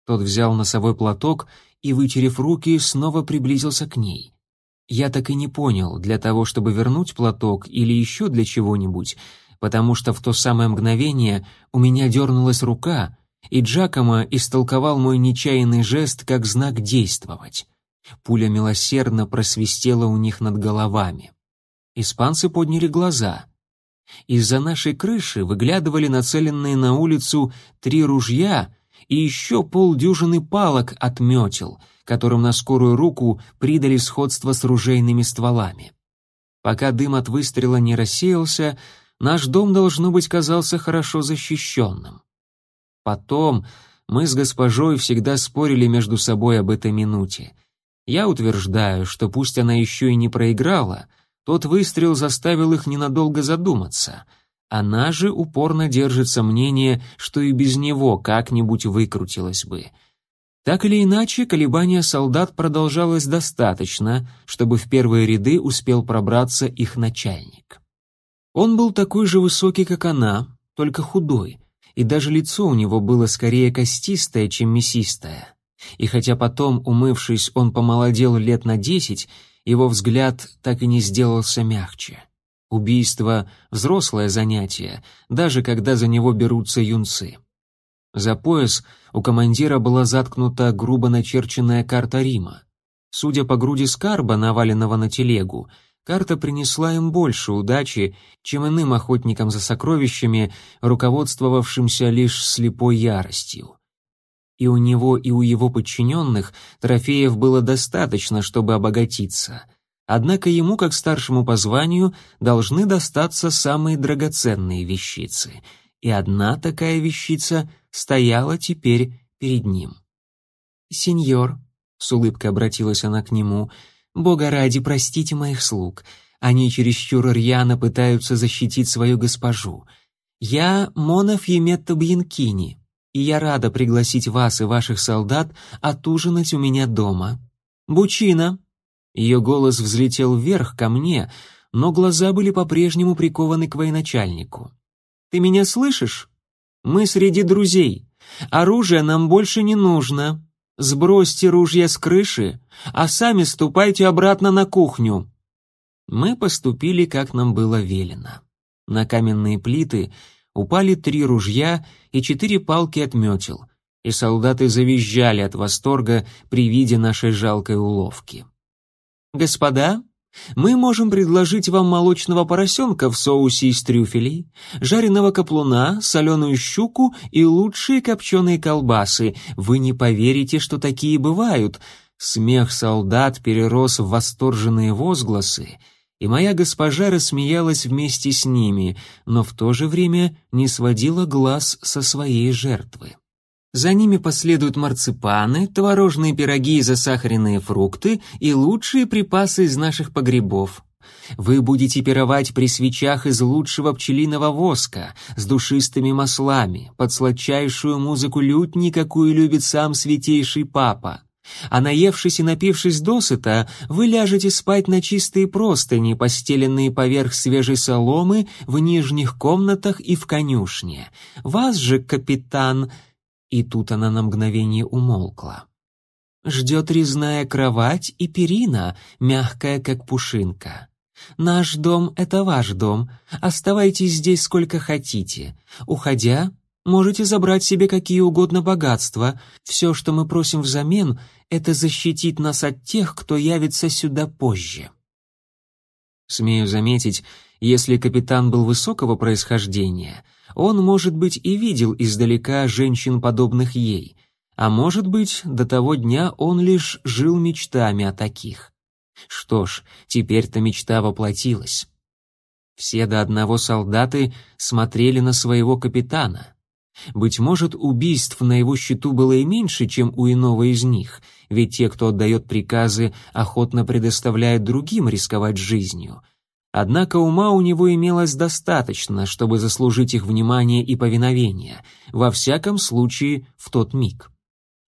Тот взял носовой платок и, вытерев руки, снова приблизился к ней. Я так и не понял, для того, чтобы вернуть платок или еще для чего-нибудь, потому что в то самое мгновение у меня дернулась рука, и Джакомо истолковал мой нечаянный жест как знак действовать. Пуля милосердно просвистела у них над головами. Испанцы подняли глаза. Из-за нашей крыши выглядывали нацеленные на улицу три ружья и еще полдюжины палок отметил — которым на скорую руку придали сходство с ружейными стволами. Пока дым от выстрела не рассеялся, наш дом, должно быть, казался хорошо защищенным. Потом мы с госпожой всегда спорили между собой об этой минуте. Я утверждаю, что пусть она еще и не проиграла, тот выстрел заставил их ненадолго задуматься. Она же упорно держится мнение, что и без него как-нибудь выкрутилась бы — так или иначе, колебания солдат продолжалось достаточно, чтобы в первые ряды успел пробраться их начальник. Он был такой же высокий, как она, только худой, и даже лицо у него было скорее костистое, чем мясистое. И хотя потом, умывшись, он помолодел лет на десять, его взгляд так и не сделался мягче. Убийство — взрослое занятие, даже когда за него берутся юнцы. За пояс у командира была заткнута грубо начерченная карта Рима. Судя по груди скарба, наваленного на телегу, карта принесла им больше удачи, чем иным охотникам за сокровищами, руководствовавшимся лишь слепой яростью. И у него, и у его подчиненных трофеев было достаточно, чтобы обогатиться — Однако ему, как старшему по званию, должны достаться самые драгоценные вещицы, и одна такая вещица стояла теперь перед ним. «Сеньор», — с улыбкой обратилась она к нему, — «Бога ради, простите моих слуг. Они чересчур рьяно пытаются защитить свою госпожу. Я Монов Еметто Бьянкини, и я рада пригласить вас и ваших солдат отужинать у меня дома. Бучина, ее голос взлетел вверх ко мне, но глаза были по-прежнему прикованы к военачальнику. «Ты меня слышишь? Мы среди друзей. Оружие нам больше не нужно. Сбросьте ружья с крыши, а сами ступайте обратно на кухню». Мы поступили, как нам было велено. На каменные плиты упали три ружья и четыре палки от метел, и солдаты завизжали от восторга при виде нашей жалкой уловки. «Господа, мы можем предложить вам молочного поросенка в соусе из трюфелей, жареного каплуна, соленую щуку и лучшие копченые колбасы. Вы не поверите, что такие бывают». Смех солдат перерос в восторженные возгласы, и моя госпожа рассмеялась вместе с ними, но в то же время не сводила глаз со своей жертвы. За ними последуют марципаны, творожные пироги и засахаренные фрукты и лучшие припасы из наших погребов. Вы будете пировать при свечах из лучшего пчелиного воска, с душистыми маслами, под сладчайшую музыку лютни, какую любит сам святейший папа. А наевшись и напившись досыта, вы ляжете спать на чистые простыни, постеленные поверх свежей соломы, в нижних комнатах и в конюшне. Вас же, капитан, и тут она на мгновение умолкла. Ждет резная кровать и перина, мягкая, как пушинка. Наш дом — это ваш дом. Оставайтесь здесь сколько хотите. Уходя, можете забрать себе какие угодно богатства. Все, что мы просим взамен, это защитить нас от тех, кто явится сюда позже. Смею заметить, если капитан был высокого происхождения — он, может быть, и видел издалека женщин, подобных ей, а может быть, до того дня он лишь жил мечтами о таких. Что ж, теперь-то мечта воплотилась. Все до одного солдаты смотрели на своего капитана. Быть может, убийств на его счету было и меньше, чем у иного из них, ведь те, кто отдает приказы, охотно предоставляют другим рисковать жизнью — Однако ума у него имелось достаточно, чтобы заслужить их внимание и повиновение, во всяком случае в тот миг.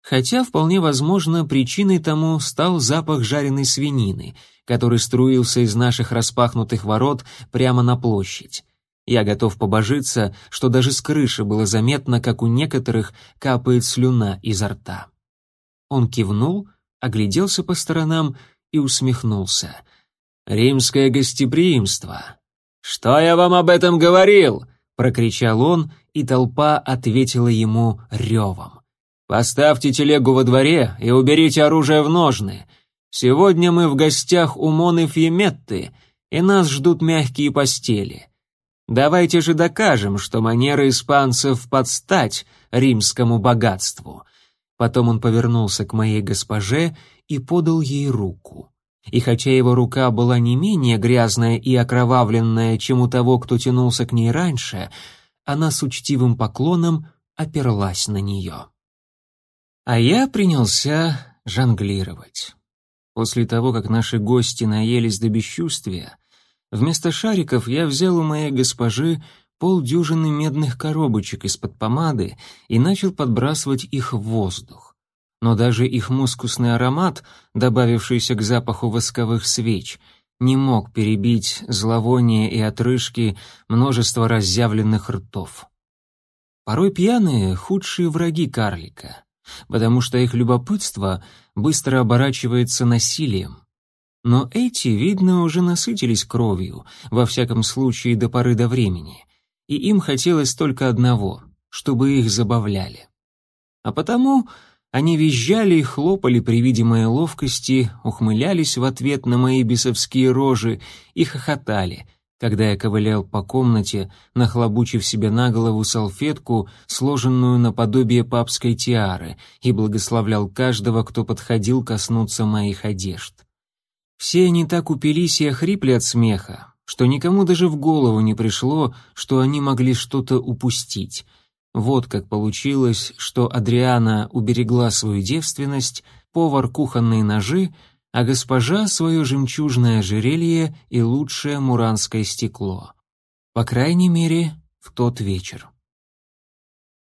Хотя, вполне возможно, причиной тому стал запах жареной свинины, который струился из наших распахнутых ворот прямо на площадь. Я готов побожиться, что даже с крыши было заметно, как у некоторых капает слюна изо рта. Он кивнул, огляделся по сторонам и усмехнулся — римское гостеприимство. Что я вам об этом говорил? прокричал он, и толпа ответила ему ревом. Поставьте телегу во дворе и уберите оружие в ножны. Сегодня мы в гостях у Моны Фьеметты, и нас ждут мягкие постели. Давайте же докажем, что манеры испанцев подстать римскому богатству. Потом он повернулся к моей госпоже и подал ей руку и хотя его рука была не менее грязная и окровавленная, чем у того, кто тянулся к ней раньше, она с учтивым поклоном оперлась на нее. А я принялся жонглировать. После того, как наши гости наелись до бесчувствия, вместо шариков я взял у моей госпожи полдюжины медных коробочек из-под помады и начал подбрасывать их в воздух но даже их мускусный аромат, добавившийся к запаху восковых свеч, не мог перебить зловоние и отрыжки множества разъявленных ртов. Порой пьяные — худшие враги карлика. потому что их любопытство быстро оборачивается насилием. Но эти, видно, уже насытились кровью, во всяком случае до поры до времени, и им хотелось только одного — чтобы их забавляли. А потому они визжали и хлопали при виде моей ловкости, ухмылялись в ответ на мои бесовские рожи и хохотали, когда я ковылял по комнате, нахлобучив себе на голову салфетку, сложенную наподобие папской тиары, и благословлял каждого, кто подходил коснуться моих одежд. Все они так упились и охрипли от смеха, что никому даже в голову не пришло, что они могли что-то упустить. Вот как получилось, что Адриана уберегла свою девственность, повар кухонные ножи, а госпожа свое жемчужное ожерелье и лучшее муранское стекло. По крайней мере, в тот вечер.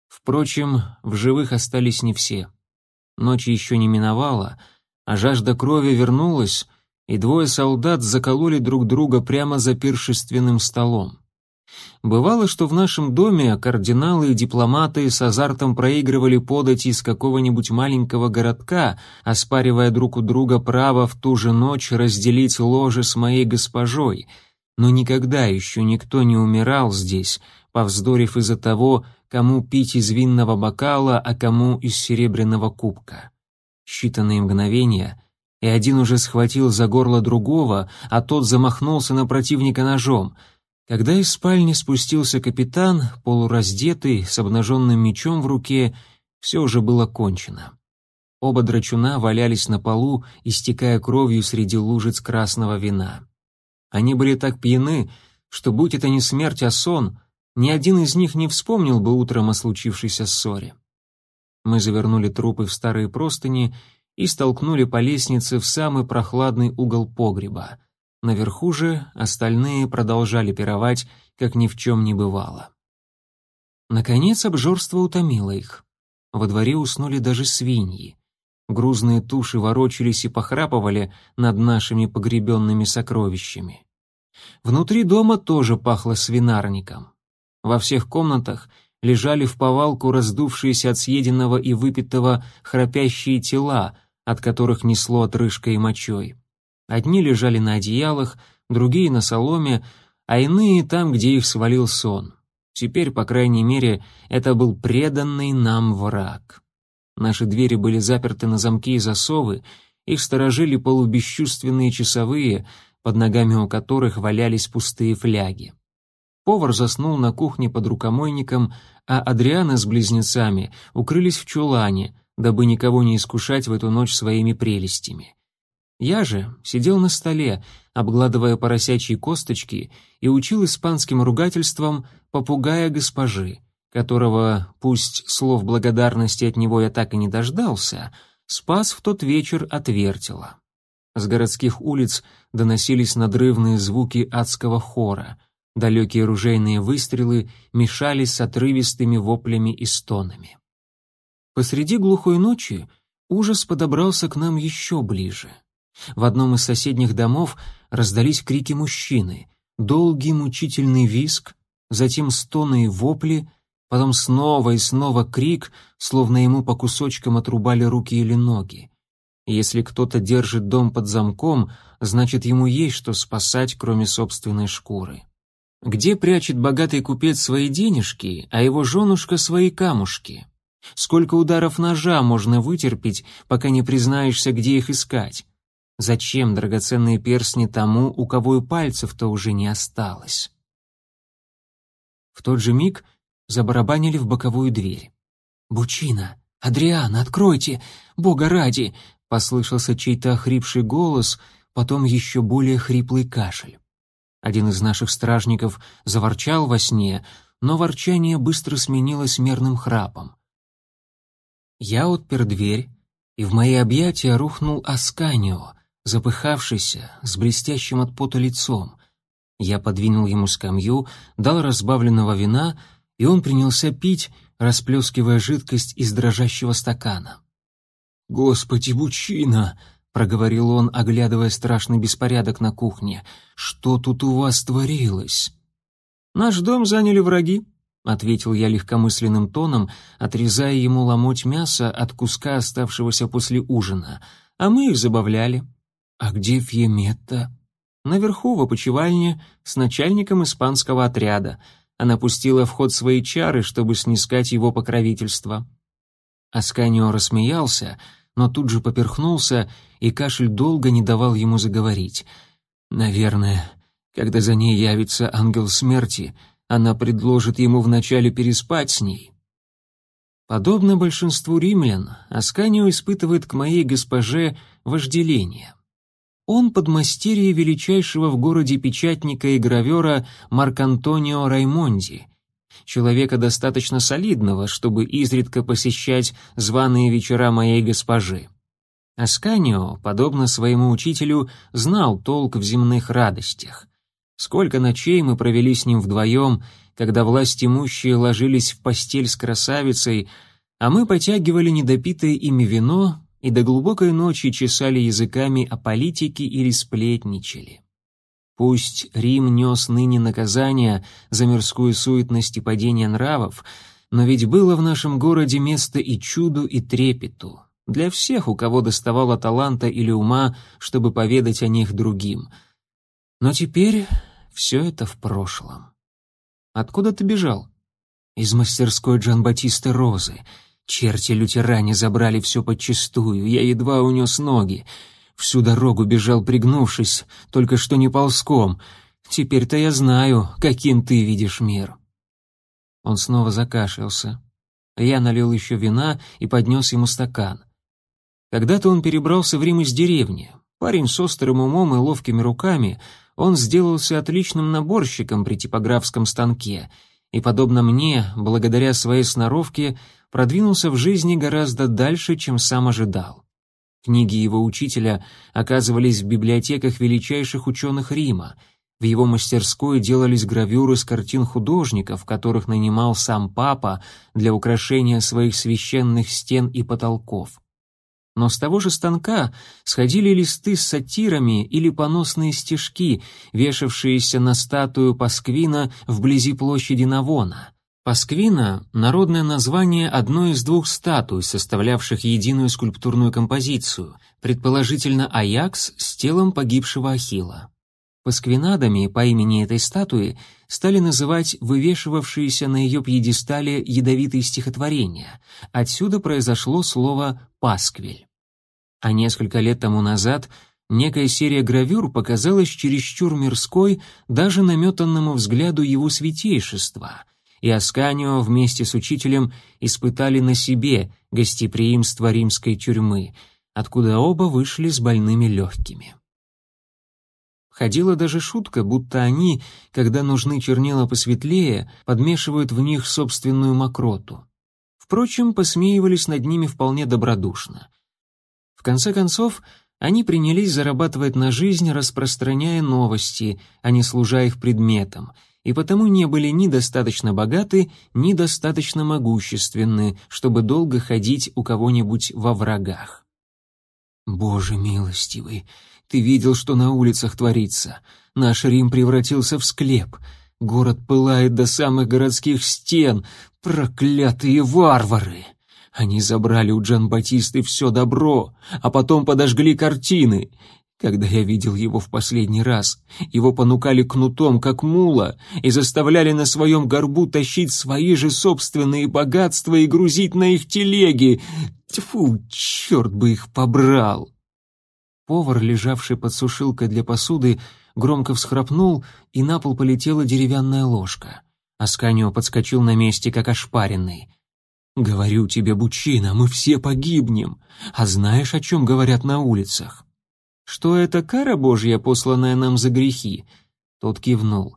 Впрочем, в живых остались не все. Ночь еще не миновала, а жажда крови вернулась, и двое солдат закололи друг друга прямо за пиршественным столом. Бывало, что в нашем доме кардиналы и дипломаты с азартом проигрывали подати из какого-нибудь маленького городка, оспаривая друг у друга право в ту же ночь разделить ложе с моей госпожой. Но никогда еще никто не умирал здесь, повздорив из-за того, кому пить из винного бокала, а кому из серебряного кубка. Считанные мгновения, и один уже схватил за горло другого, а тот замахнулся на противника ножом — когда из спальни спустился капитан, полураздетый, с обнаженным мечом в руке, все уже было кончено. Оба драчуна валялись на полу, истекая кровью среди лужиц красного вина. Они были так пьяны, что, будь это не смерть, а сон, ни один из них не вспомнил бы утром о случившейся ссоре. Мы завернули трупы в старые простыни и столкнули по лестнице в самый прохладный угол погреба — Наверху же остальные продолжали пировать, как ни в чем не бывало. Наконец обжорство утомило их. Во дворе уснули даже свиньи. Грузные туши ворочались и похрапывали над нашими погребенными сокровищами. Внутри дома тоже пахло свинарником. Во всех комнатах лежали в повалку раздувшиеся от съеденного и выпитого храпящие тела, от которых несло отрыжкой и мочой. Одни лежали на одеялах, другие на соломе, а иные там, где их свалил сон. Теперь, по крайней мере, это был преданный нам враг. Наши двери были заперты на замки и засовы, их сторожили полубесчувственные часовые, под ногами у которых валялись пустые фляги. Повар заснул на кухне под рукомойником, а Адриана с близнецами укрылись в чулане, дабы никого не искушать в эту ночь своими прелестями. Я же сидел на столе, обгладывая поросячьи косточки, и учил испанским ругательством попугая госпожи, которого, пусть слов благодарности от него я так и не дождался, спас в тот вечер от вертела. С городских улиц доносились надрывные звуки адского хора, далекие ружейные выстрелы мешались с отрывистыми воплями и стонами. Посреди глухой ночи ужас подобрался к нам еще ближе — в одном из соседних домов раздались крики мужчины, долгий мучительный визг, затем стоны и вопли, потом снова и снова крик, словно ему по кусочкам отрубали руки или ноги. Если кто-то держит дом под замком, значит ему есть что спасать, кроме собственной шкуры. Где прячет богатый купец свои денежки, а его женушка свои камушки? Сколько ударов ножа можно вытерпеть, пока не признаешься, где их искать? Зачем драгоценные перстни тому, у кого и пальцев-то уже не осталось? В тот же миг забарабанили в боковую дверь. «Бучина! Адриана, откройте! Бога ради!» — послышался чей-то охрипший голос, потом еще более хриплый кашель. Один из наших стражников заворчал во сне, но ворчание быстро сменилось мерным храпом. Я отпер дверь, и в мои объятия рухнул Асканио, запыхавшийся, с блестящим от пота лицом. Я подвинул ему скамью, дал разбавленного вина, и он принялся пить, расплескивая жидкость из дрожащего стакана. «Господи, Бучина!» — проговорил он, оглядывая страшный беспорядок на кухне. «Что тут у вас творилось?» «Наш дом заняли враги», — ответил я легкомысленным тоном, отрезая ему ломоть мяса от куска, оставшегося после ужина. «А мы их забавляли». «А где Фьеметта?» «Наверху, в опочивальне, с начальником испанского отряда. Она пустила в ход свои чары, чтобы снискать его покровительство». Асканио рассмеялся, но тут же поперхнулся, и кашель долго не давал ему заговорить. «Наверное, когда за ней явится ангел смерти, она предложит ему вначале переспать с ней». Подобно большинству римлян, Асканио испытывает к моей госпоже вожделение. Он подмастерье величайшего в городе печатника и гравера Маркантонио Раймонди, человека достаточно солидного, чтобы изредка посещать званые вечера моей госпожи. Асканио, подобно своему учителю, знал толк в земных радостях. Сколько ночей мы провели с ним вдвоем, когда власть имущие ложились в постель с красавицей, а мы потягивали недопитое ими вино и до глубокой ночи чесали языками о политике или сплетничали. Пусть Рим нес ныне наказание за мирскую суетность и падение нравов, но ведь было в нашем городе место и чуду, и трепету. Для всех, у кого доставало таланта или ума, чтобы поведать о них другим. Но теперь все это в прошлом. Откуда ты бежал? Из мастерской Джан-Батисты Розы. Черти-лютеране забрали все подчистую, я едва унес ноги. Всю дорогу бежал пригнувшись, только что не ползком. Теперь-то я знаю, каким ты видишь мир». Он снова закашлялся. Я налил еще вина и поднес ему стакан. Когда-то он перебрался в Рим из деревни. Парень с острым умом и ловкими руками, он сделался отличным наборщиком при типографском станке и, подобно мне, благодаря своей сноровке, продвинулся в жизни гораздо дальше, чем сам ожидал. Книги его учителя оказывались в библиотеках величайших ученых Рима. В его мастерской делались гравюры с картин художников, которых нанимал сам папа для украшения своих священных стен и потолков. Но с того же станка сходили листы с сатирами или поносные стишки, вешавшиеся на статую Пасквина вблизи площади Навона. Пасквина — народное название одной из двух статуй, составлявших единую скульптурную композицию, предположительно Аякс с телом погибшего Ахилла. Пасквинадами по имени этой статуи стали называть вывешивавшиеся на ее пьедестале ядовитые стихотворения. Отсюда произошло слово «пасквиль». А несколько лет тому назад некая серия гравюр показалась чересчур мирской даже наметанному взгляду его святейшества — и Асканио вместе с учителем испытали на себе гостеприимство римской тюрьмы, откуда оба вышли с больными легкими. Ходила даже шутка, будто они, когда нужны чернила посветлее, подмешивают в них собственную мокроту. Впрочем, посмеивались над ними вполне добродушно. В конце концов, они принялись зарабатывать на жизнь, распространяя новости, а не служа их предметом — и потому не были ни достаточно богаты, ни достаточно могущественны, чтобы долго ходить у кого-нибудь во врагах. «Боже милостивый, ты видел, что на улицах творится? Наш Рим превратился в склеп. Город пылает до самых городских стен. Проклятые варвары!» Они забрали у Джан-Батисты все добро, а потом подожгли картины. Когда я видел его в последний раз, его понукали кнутом, как мула, и заставляли на своем горбу тащить свои же собственные богатства и грузить на их телеги. Тьфу, черт бы их побрал! Повар, лежавший под сушилкой для посуды, громко всхрапнул, и на пол полетела деревянная ложка. Асканио подскочил на месте, как ошпаренный. «Говорю тебе, Бучина, мы все погибнем. А знаешь, о чем говорят на улицах?» Что это кара Божья, посланная нам за грехи?» Тот кивнул.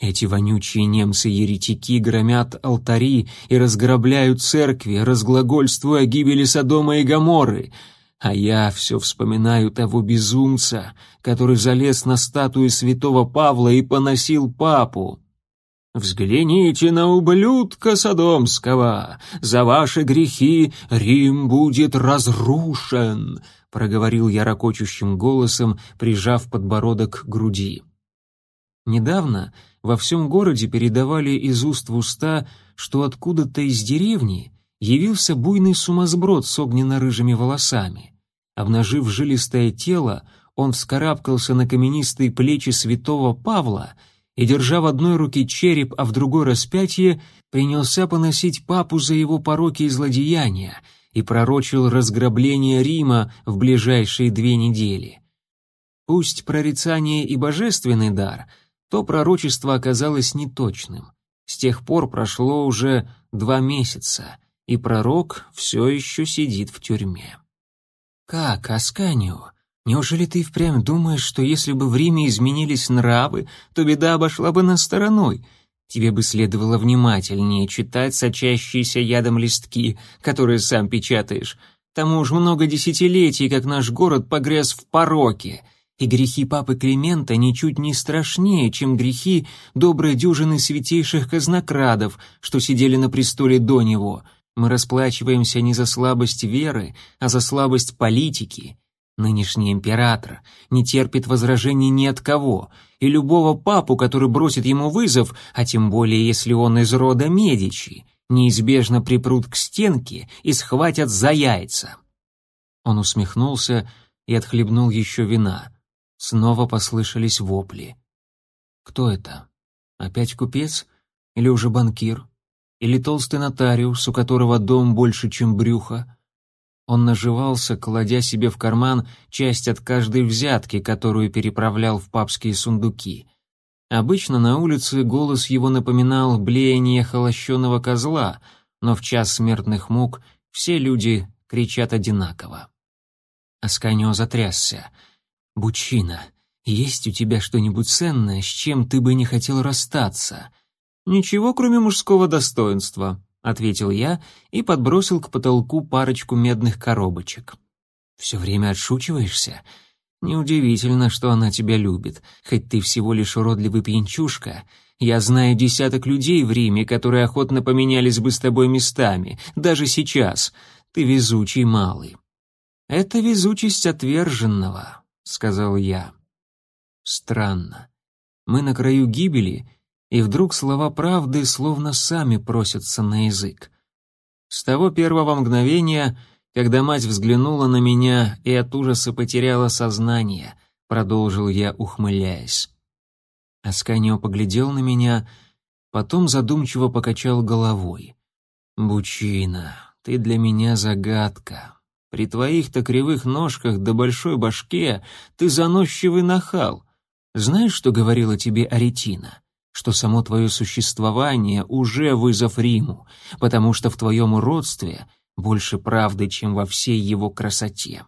«Эти вонючие немцы-еретики громят алтари и разграбляют церкви, разглагольствуя о гибели Содома и Гоморры. А я все вспоминаю того безумца, который залез на статую святого Павла и поносил папу». «Взгляните на ублюдка Содомского! За ваши грехи Рим будет разрушен!» Проговорил я ракочущим голосом, прижав подбородок к груди. Недавно во всем городе передавали из уст в уста, что откуда-то из деревни явился буйный сумасброд с огненно-рыжими волосами. Обнажив жилистое тело, он вскарабкался на каменистые плечи святого Павла и, держа в одной руке череп, а в другой распятие, принялся поносить папу за его пороки и злодеяния и пророчил разграбление Рима в ближайшие две недели. Пусть прорицание и божественный дар, то пророчество оказалось неточным. С тех пор прошло уже два месяца, и пророк все еще сидит в тюрьме. «Как, Асканио? Неужели ты впрямь думаешь, что если бы в Риме изменились нравы, то беда обошла бы нас стороной? Тебе бы следовало внимательнее читать сочащиеся ядом листки, которые сам печатаешь. Тому уж много десятилетий, как наш город погряз в пороке, и грехи папы Климента ничуть не страшнее, чем грехи доброй дюжины святейших казнокрадов, что сидели на престоле до него. Мы расплачиваемся не за слабость веры, а за слабость политики. Нынешний император не терпит возражений ни от кого, и любого папу, который бросит ему вызов, а тем более если он из рода Медичи, неизбежно припрут к стенке и схватят за яйца. Он усмехнулся и отхлебнул еще вина. Снова послышались вопли. Кто это? Опять купец? Или уже банкир? Или толстый нотариус, у которого дом больше, чем брюхо? Он наживался, кладя себе в карман часть от каждой взятки, которую переправлял в папские сундуки. Обычно на улице голос его напоминал блеяние холощенного козла, но в час смертных мук все люди кричат одинаково. Асканио затрясся. «Бучина, есть у тебя что-нибудь ценное, с чем ты бы не хотел расстаться?» «Ничего, кроме мужского достоинства», ответил я и подбросил к потолку парочку медных коробочек. Все время отшучиваешься? Неудивительно, что она тебя любит, хоть ты всего лишь уродливый пьянчушка. Я знаю десяток людей в Риме, которые охотно поменялись бы с тобой местами, даже сейчас. Ты везучий малый. Это везучесть отверженного, сказал я. Странно. Мы на краю гибели, и вдруг слова правды словно сами просятся на язык. С того первого мгновения, когда мать взглянула на меня и от ужаса потеряла сознание, продолжил я, ухмыляясь. Асканио поглядел на меня, потом задумчиво покачал головой. «Бучина, ты для меня загадка. При твоих-то кривых ножках да большой башке ты заносчивый нахал. Знаешь, что говорила тебе Аретина? Что само твое существование уже вызов Риму, потому что в твоем уродстве больше правды, чем во всей его красоте.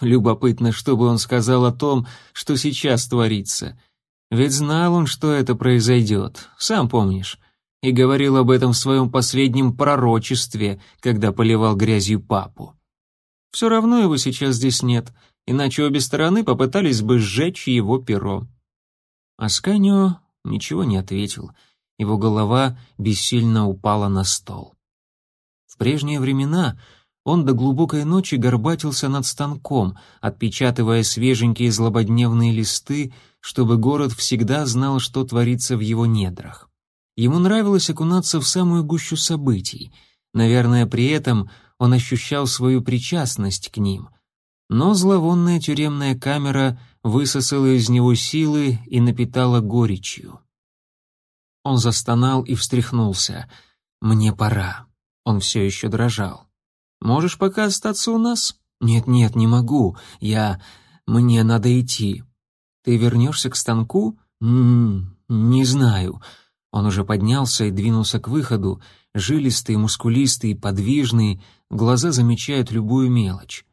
Любопытно, что бы он сказал о том, что сейчас творится. Ведь знал он, что это произойдет, сам помнишь, и говорил об этом в своем последнем пророчестве, когда поливал грязью папу. Все равно его сейчас здесь нет, иначе обе стороны попытались бы сжечь его перо. Асканио ничего не ответил. Его голова бессильно упала на стол. В прежние времена он до глубокой ночи горбатился над станком, отпечатывая свеженькие злободневные листы, чтобы город всегда знал, что творится в его недрах. Ему нравилось окунаться в самую гущу событий. Наверное, при этом он ощущал свою причастность к ним. Но зловонная тюремная камера — высосала из него силы и напитала горечью. Он застонал и встряхнулся. «Мне пора». Он все еще дрожал. «Можешь пока остаться у нас?» «Нет-нет, не могу. Я... Мне надо идти». «Ты вернешься к станку?» «М -м, «Не знаю». Он уже поднялся и двинулся к выходу, жилистый, мускулистый, подвижный, глаза замечают любую мелочь.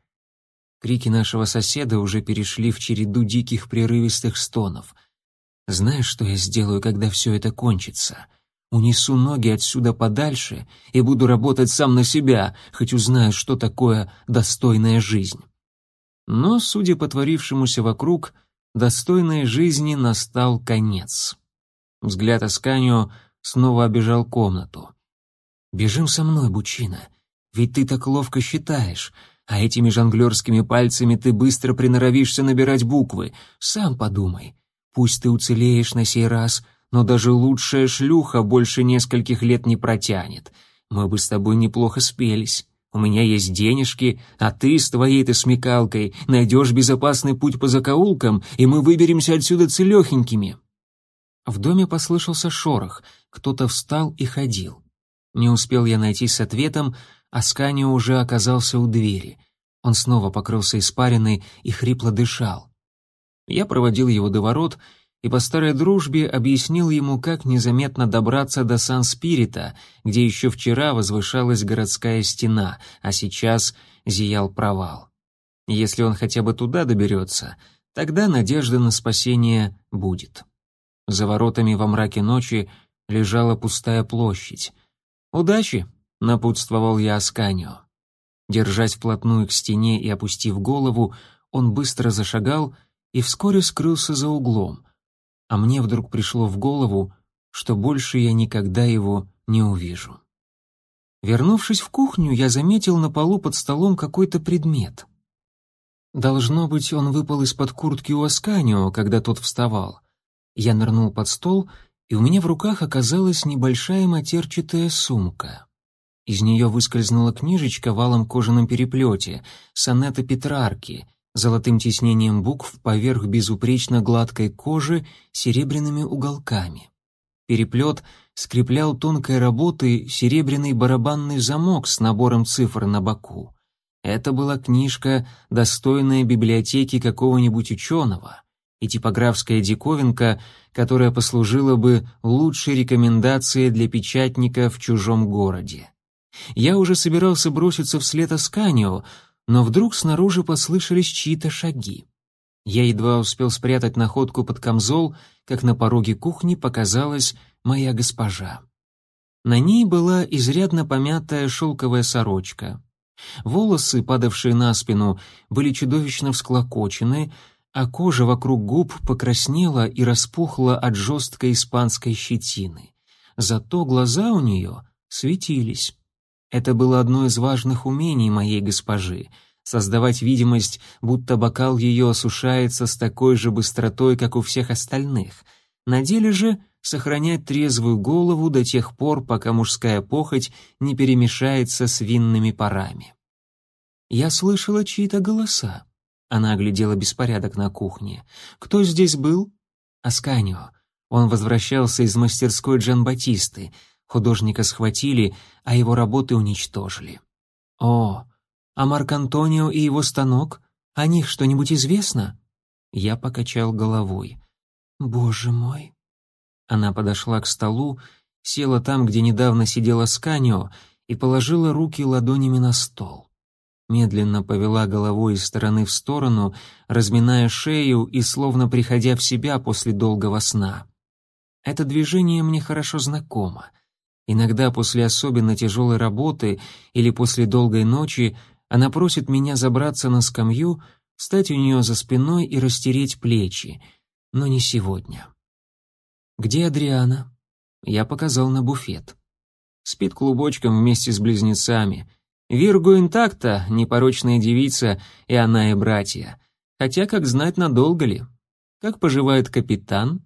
Крики нашего соседа уже перешли в череду диких прерывистых стонов. Знаешь, что я сделаю, когда все это кончится? Унесу ноги отсюда подальше и буду работать сам на себя, хоть узнаю, что такое достойная жизнь. Но, судя по творившемуся вокруг, достойной жизни настал конец. Взгляд Асканио снова обежал комнату. «Бежим со мной, Бучина, ведь ты так ловко считаешь. А этими жонглерскими пальцами ты быстро приноровишься набирать буквы. Сам подумай. Пусть ты уцелеешь на сей раз, но даже лучшая шлюха больше нескольких лет не протянет. Мы бы с тобой неплохо спелись. У меня есть денежки, а ты с твоей-то смекалкой найдешь безопасный путь по закоулкам, и мы выберемся отсюда целехенькими». В доме послышался шорох, кто-то встал и ходил. Не успел я найти с ответом, а Сканио уже оказался у двери. Он снова покрылся испариной и хрипло дышал. Я проводил его до ворот и по старой дружбе объяснил ему, как незаметно добраться до Сан-Спирита, где еще вчера возвышалась городская стена, а сейчас зиял провал. Если он хотя бы туда доберется, тогда надежда на спасение будет. За воротами во мраке ночи лежала пустая площадь. «Удачи!» — напутствовал я Асканио. Держась вплотную к стене и опустив голову, он быстро зашагал и вскоре скрылся за углом — а мне вдруг пришло в голову, что больше я никогда его не увижу. Вернувшись в кухню, я заметил на полу под столом какой-то предмет. Должно быть, он выпал из-под куртки у Асканио, когда тот вставал. Я нырнул под стол, и у меня в руках оказалась небольшая матерчатая сумка. Из нее выскользнула книжечка в алом кожаном переплете, сонета Петрарки — золотым тиснением букв поверх безупречно гладкой кожи серебряными уголками. Переплет скреплял тонкой работы серебряный барабанный замок с набором цифр на боку. Это была книжка, достойная библиотеки какого-нибудь ученого, и типографская диковинка, которая послужила бы лучшей рекомендацией для печатника в чужом городе. Я уже собирался броситься вслед Асканио, но вдруг снаружи послышались чьи-то шаги. Я едва успел спрятать находку под камзол, как на пороге кухни показалась моя госпожа. На ней была изрядно помятая шелковая сорочка. Волосы, падавшие на спину, были чудовищно всклокочены, а кожа вокруг губ покраснела и распухла от жесткой испанской щетины. Зато глаза у нее светились. Это было одно из важных умений моей госпожи — создавать видимость, будто бокал ее осушается с такой же быстротой, как у всех остальных. На деле же сохранять трезвую голову до тех пор, пока мужская похоть не перемешается с винными парами. Я слышала чьи-то голоса. Она оглядела беспорядок на кухне. «Кто здесь был?» «Асканио. Он возвращался из мастерской Джан Батисты. Художника схватили, а его работы уничтожили. О, а Марк Антонио и его станок? О них что-нибудь известно? Я покачал головой. Боже мой. Она подошла к столу, села там, где недавно сидела Сканио, и положила руки ладонями на стол. Медленно повела головой из стороны в сторону, разминая шею и словно приходя в себя после долгого сна. Это движение мне хорошо знакомо. Иногда после особенно тяжелой работы или после долгой ночи она просит меня забраться на скамью, встать у нее за спиной и растереть плечи, но не сегодня. «Где Адриана?» Я показал на буфет. Спит клубочком вместе с близнецами. Виргу интакта, непорочная девица, и она и братья. Хотя, как знать, надолго ли. Как поживает капитан?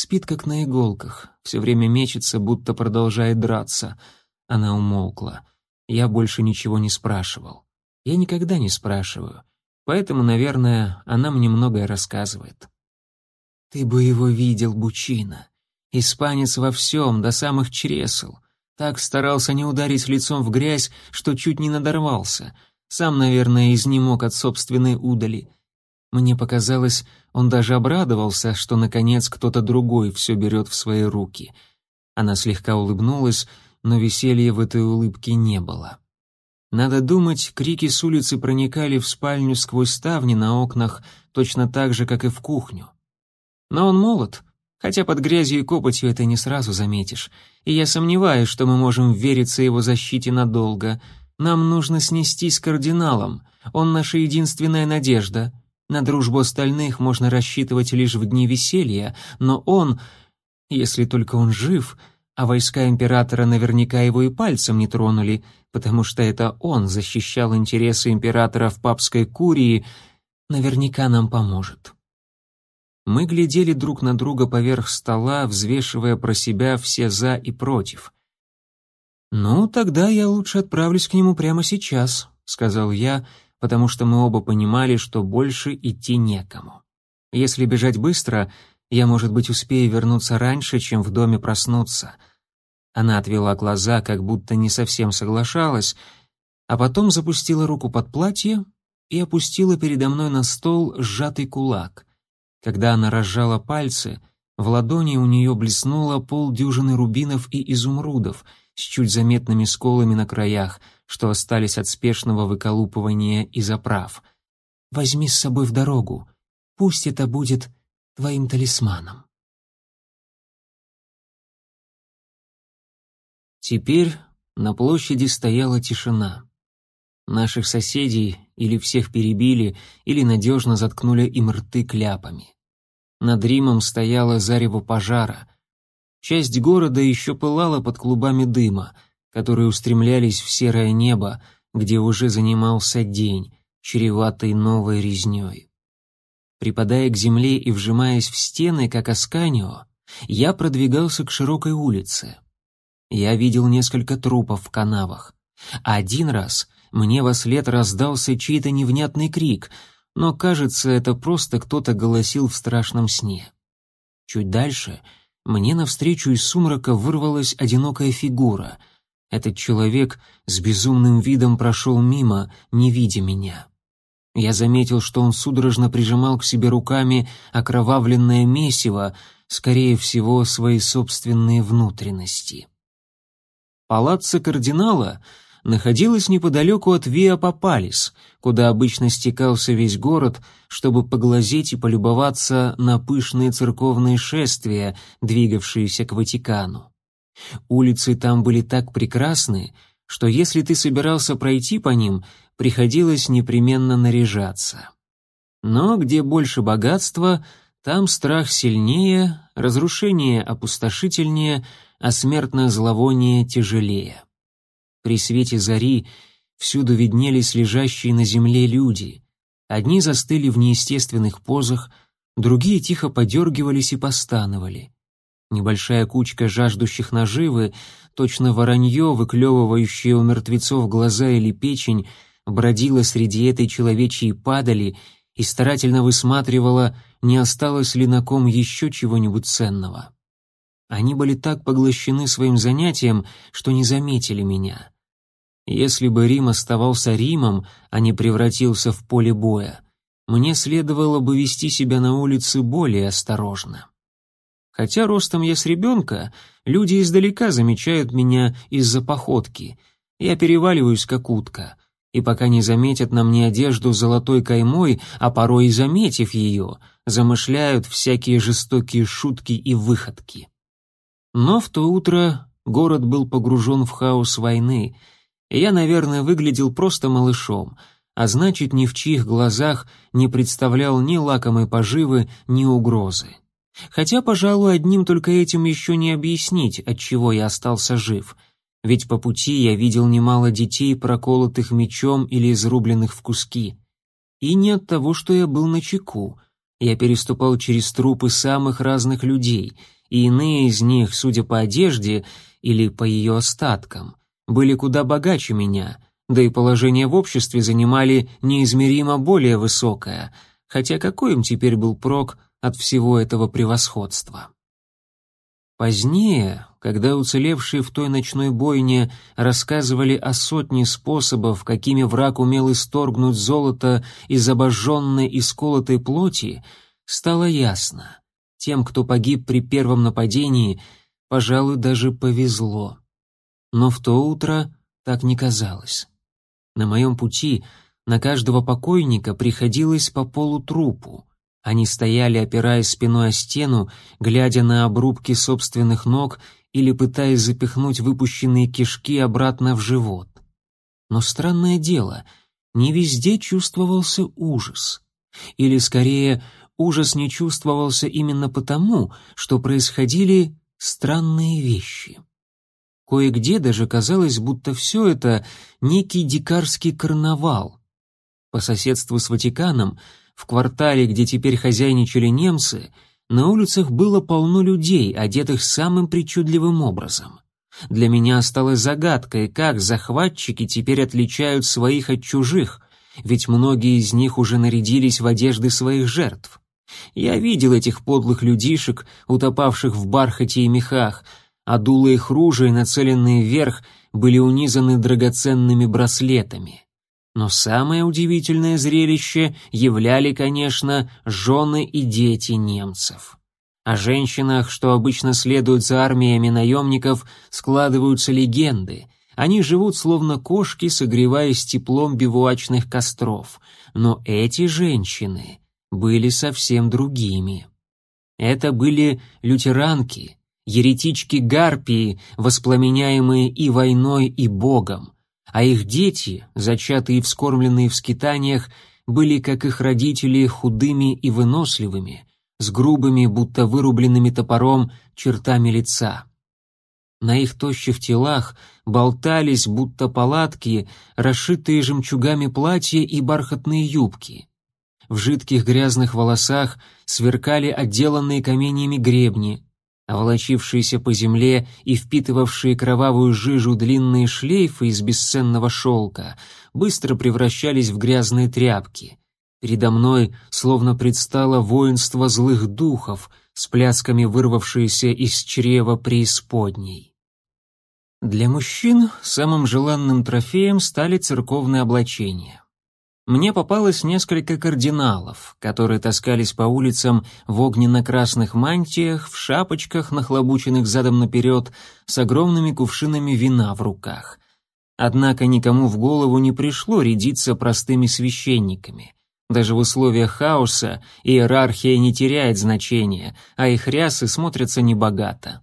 Спит как на иголках, все время мечется, будто продолжает драться. Она умолкла. Я больше ничего не спрашивал. Я никогда не спрашиваю, поэтому, наверное, она мне многое рассказывает. «Ты бы его видел, Бучина. Испанец во всем, до самых чресл. Так старался не ударить лицом в грязь, что чуть не надорвался. Сам, наверное, изнемог от собственной удали. Мне показалось, он даже обрадовался, что наконец кто-то другой все берет в свои руки. Она слегка улыбнулась, но веселья в этой улыбке не было. Надо думать, крики с улицы проникали в спальню сквозь ставни на окнах точно так же, как и в кухню. Но он молод, хотя под грязью и копотью это не сразу заметишь, и я сомневаюсь, что мы можем вериться его защите надолго. Нам нужно снести с кардиналом, он наша единственная надежда — на дружбу остальных можно рассчитывать лишь в дни веселья, но он, если только он жив, а войска императора наверняка его и пальцем не тронули, потому что это он защищал интересы императора в папской курии, наверняка нам поможет. Мы глядели друг на друга поверх стола, взвешивая про себя все «за» и «против». «Ну, тогда я лучше отправлюсь к нему прямо сейчас», — сказал я, потому что мы оба понимали, что больше идти некому. Если бежать быстро, я, может быть, успею вернуться раньше, чем в доме проснуться. Она отвела глаза, как будто не совсем соглашалась, а потом запустила руку под платье и опустила передо мной на стол сжатый кулак. Когда она разжала пальцы, в ладони у нее блеснуло полдюжины рубинов и изумрудов с чуть заметными сколами на краях, что остались от спешного выколупывания из оправ. «Возьми с собой в дорогу. Пусть это будет твоим талисманом». Теперь на площади стояла тишина. Наших соседей или всех перебили, или надежно заткнули им рты кляпами. Над Римом стояло зарево пожара. Часть города еще пылала под клубами дыма, которые устремлялись в серое небо, где уже занимался день, чреватый новой резней. Припадая к земле и вжимаясь в стены, как Асканио, я продвигался к широкой улице. Я видел несколько трупов в канавах. Один раз мне во след раздался чей-то невнятный крик, но, кажется, это просто кто-то голосил в страшном сне. Чуть дальше мне навстречу из сумрака вырвалась одинокая фигура. Этот человек с безумным видом прошел мимо, не видя меня. Я заметил, что он судорожно прижимал к себе руками окровавленное месиво, скорее всего, свои собственные внутренности. Палаццо кардинала — находилась неподалеку от Виа Папалис, куда обычно стекался весь город, чтобы поглазеть и полюбоваться на пышные церковные шествия, двигавшиеся к Ватикану. Улицы там были так прекрасны, что если ты собирался пройти по ним, приходилось непременно наряжаться. Но где больше богатства, там страх сильнее, разрушение опустошительнее, а смертное зловоние тяжелее. При свете зари всюду виднелись лежащие на земле люди. Одни застыли в неестественных позах, другие тихо подергивались и постановали. Небольшая кучка жаждущих наживы, точно воронье, выклевывающее у мертвецов глаза или печень, бродила среди этой человечьей падали и старательно высматривала, не осталось ли на ком еще чего-нибудь ценного. Они были так поглощены своим занятием, что не заметили меня. Если бы Рим оставался Римом, а не превратился в поле боя, мне следовало бы вести себя на улице более осторожно. Хотя ростом я с ребенка, люди издалека замечают меня из-за походки. Я переваливаюсь, как утка, и пока не заметят на мне одежду золотой каймой, а порой и заметив ее, замышляют всякие жестокие шутки и выходки. Но в то утро город был погружен в хаос войны, и я, наверное, выглядел просто малышом, а значит, ни в чьих глазах не представлял ни лакомой поживы, ни угрозы. Хотя, пожалуй, одним только этим еще не объяснить, от чего я остался жив. Ведь по пути я видел немало детей, проколотых мечом или изрубленных в куски. И не от того, что я был на чеку. Я переступал через трупы самых разных людей — и иные из них, судя по одежде или по ее остаткам, были куда богаче меня, да и положение в обществе занимали неизмеримо более высокое, хотя какой им теперь был прок от всего этого превосходства? Позднее, когда уцелевшие в той ночной бойне рассказывали о сотне способов, какими враг умел исторгнуть золото из обожженной и сколотой плоти, стало ясно. Тем, кто погиб при первом нападении, пожалуй, даже повезло. Но в то утро так не казалось. На моем пути на каждого покойника приходилось по полутрупу. Они стояли, опираясь спиной о стену, глядя на обрубки собственных ног или пытаясь запихнуть выпущенные кишки обратно в живот. Но странное дело, не везде чувствовался ужас. Или, скорее, ужас не чувствовался именно потому, что происходили странные вещи. Кое-где даже казалось, будто все это некий дикарский карнавал. По соседству с Ватиканом В квартале, где теперь хозяйничали немцы, на улицах было полно людей, одетых самым причудливым образом. Для меня осталось загадкой, как захватчики теперь отличают своих от чужих, ведь многие из них уже нарядились в одежды своих жертв. Я видел этих подлых людишек, утопавших в бархате и мехах, а дулы их ружей, нацеленные вверх, были унизаны драгоценными браслетами. Но самое удивительное зрелище являли, конечно, жены и дети немцев. О женщинах, что обычно следуют за армиями наемников, складываются легенды. Они живут словно кошки, согреваясь теплом бивуачных костров. Но эти женщины были совсем другими. Это были лютеранки, еретички Гарпии, воспламеняемые и войной, и Богом, а их дети, зачатые и вскормленные в скитаниях, были, как их родители, худыми и выносливыми, с грубыми, будто вырубленными топором, чертами лица. На их тощих телах болтались, будто палатки, расшитые жемчугами платья и бархатные юбки. В жидких грязных волосах сверкали отделанные каменьями гребни, а волочившиеся по земле и впитывавшие кровавую жижу длинные шлейфы из бесценного шелка быстро превращались в грязные тряпки. Передо мной словно предстало воинство злых духов, с плясками вырвавшиеся из чрева преисподней. Для мужчин самым желанным трофеем стали церковные облачения мне попалось несколько кардиналов, которые таскались по улицам в огненно-красных мантиях, в шапочках, нахлобученных задом наперед, с огромными кувшинами вина в руках. Однако никому в голову не пришло рядиться простыми священниками. Даже в условиях хаоса иерархия не теряет значения, а их рясы смотрятся небогато.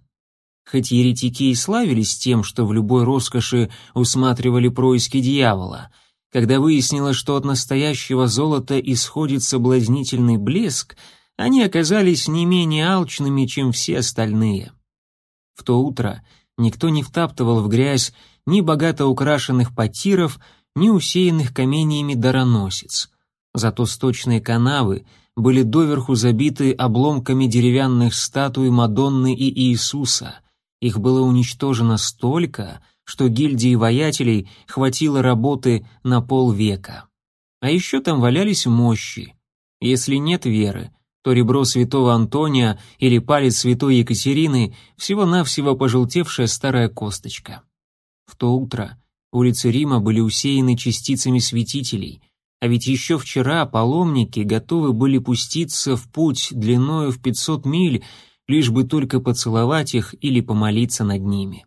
Хоть еретики и славились тем, что в любой роскоши усматривали происки дьявола — когда выяснилось, что от настоящего золота исходит соблазнительный блеск, они оказались не менее алчными, чем все остальные. В то утро никто не втаптывал в грязь ни богато украшенных потиров, ни усеянных каменьями дароносец. Зато сточные канавы были доверху забиты обломками деревянных статуй Мадонны и Иисуса. Их было уничтожено столько, что гильдии воятелей хватило работы на полвека. А еще там валялись мощи. Если нет веры, то ребро святого Антония или палец святой Екатерины всего-навсего пожелтевшая старая косточка. В то утро улицы Рима были усеяны частицами святителей, а ведь еще вчера паломники готовы были пуститься в путь длиною в 500 миль, лишь бы только поцеловать их или помолиться над ними.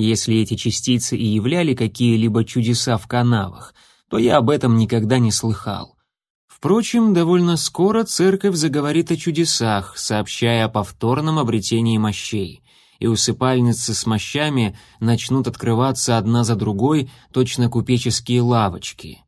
Если эти частицы и являли какие-либо чудеса в канавах, то я об этом никогда не слыхал. Впрочем, довольно скоро церковь заговорит о чудесах, сообщая о повторном обретении мощей, и усыпальницы с мощами начнут открываться одна за другой, точно купеческие лавочки.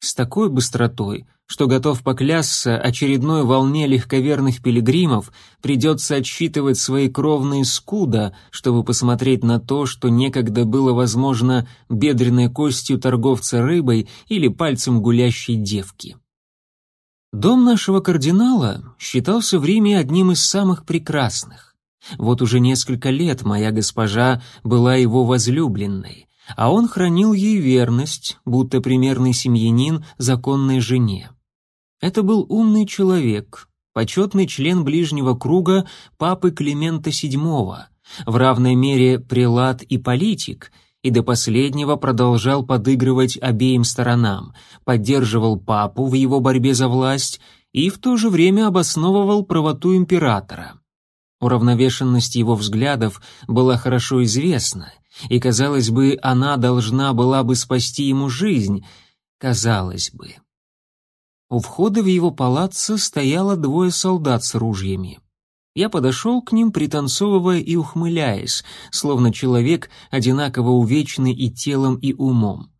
С такой быстротой, что готов поклясться, очередной волне легковерных пилигримов придется отсчитывать свои кровные скуда, чтобы посмотреть на то, что некогда было возможно бедренной костью торговца рыбой или пальцем гулящей девки. Дом нашего кардинала считался в Риме одним из самых прекрасных. Вот уже несколько лет моя госпожа была его возлюбленной а он хранил ей верность, будто примерный семьянин законной жене. Это был умный человек, почетный член ближнего круга папы Климента VII, в равной мере прелат и политик, и до последнего продолжал подыгрывать обеим сторонам, поддерживал папу в его борьбе за власть и в то же время обосновывал правоту императора. Уравновешенность его взглядов была хорошо известна, и, казалось бы, она должна была бы спасти ему жизнь. Казалось бы. У входа в его палаццо стояло двое солдат с ружьями. Я подошел к ним, пританцовывая и ухмыляясь, словно человек, одинаково увечный и телом, и умом.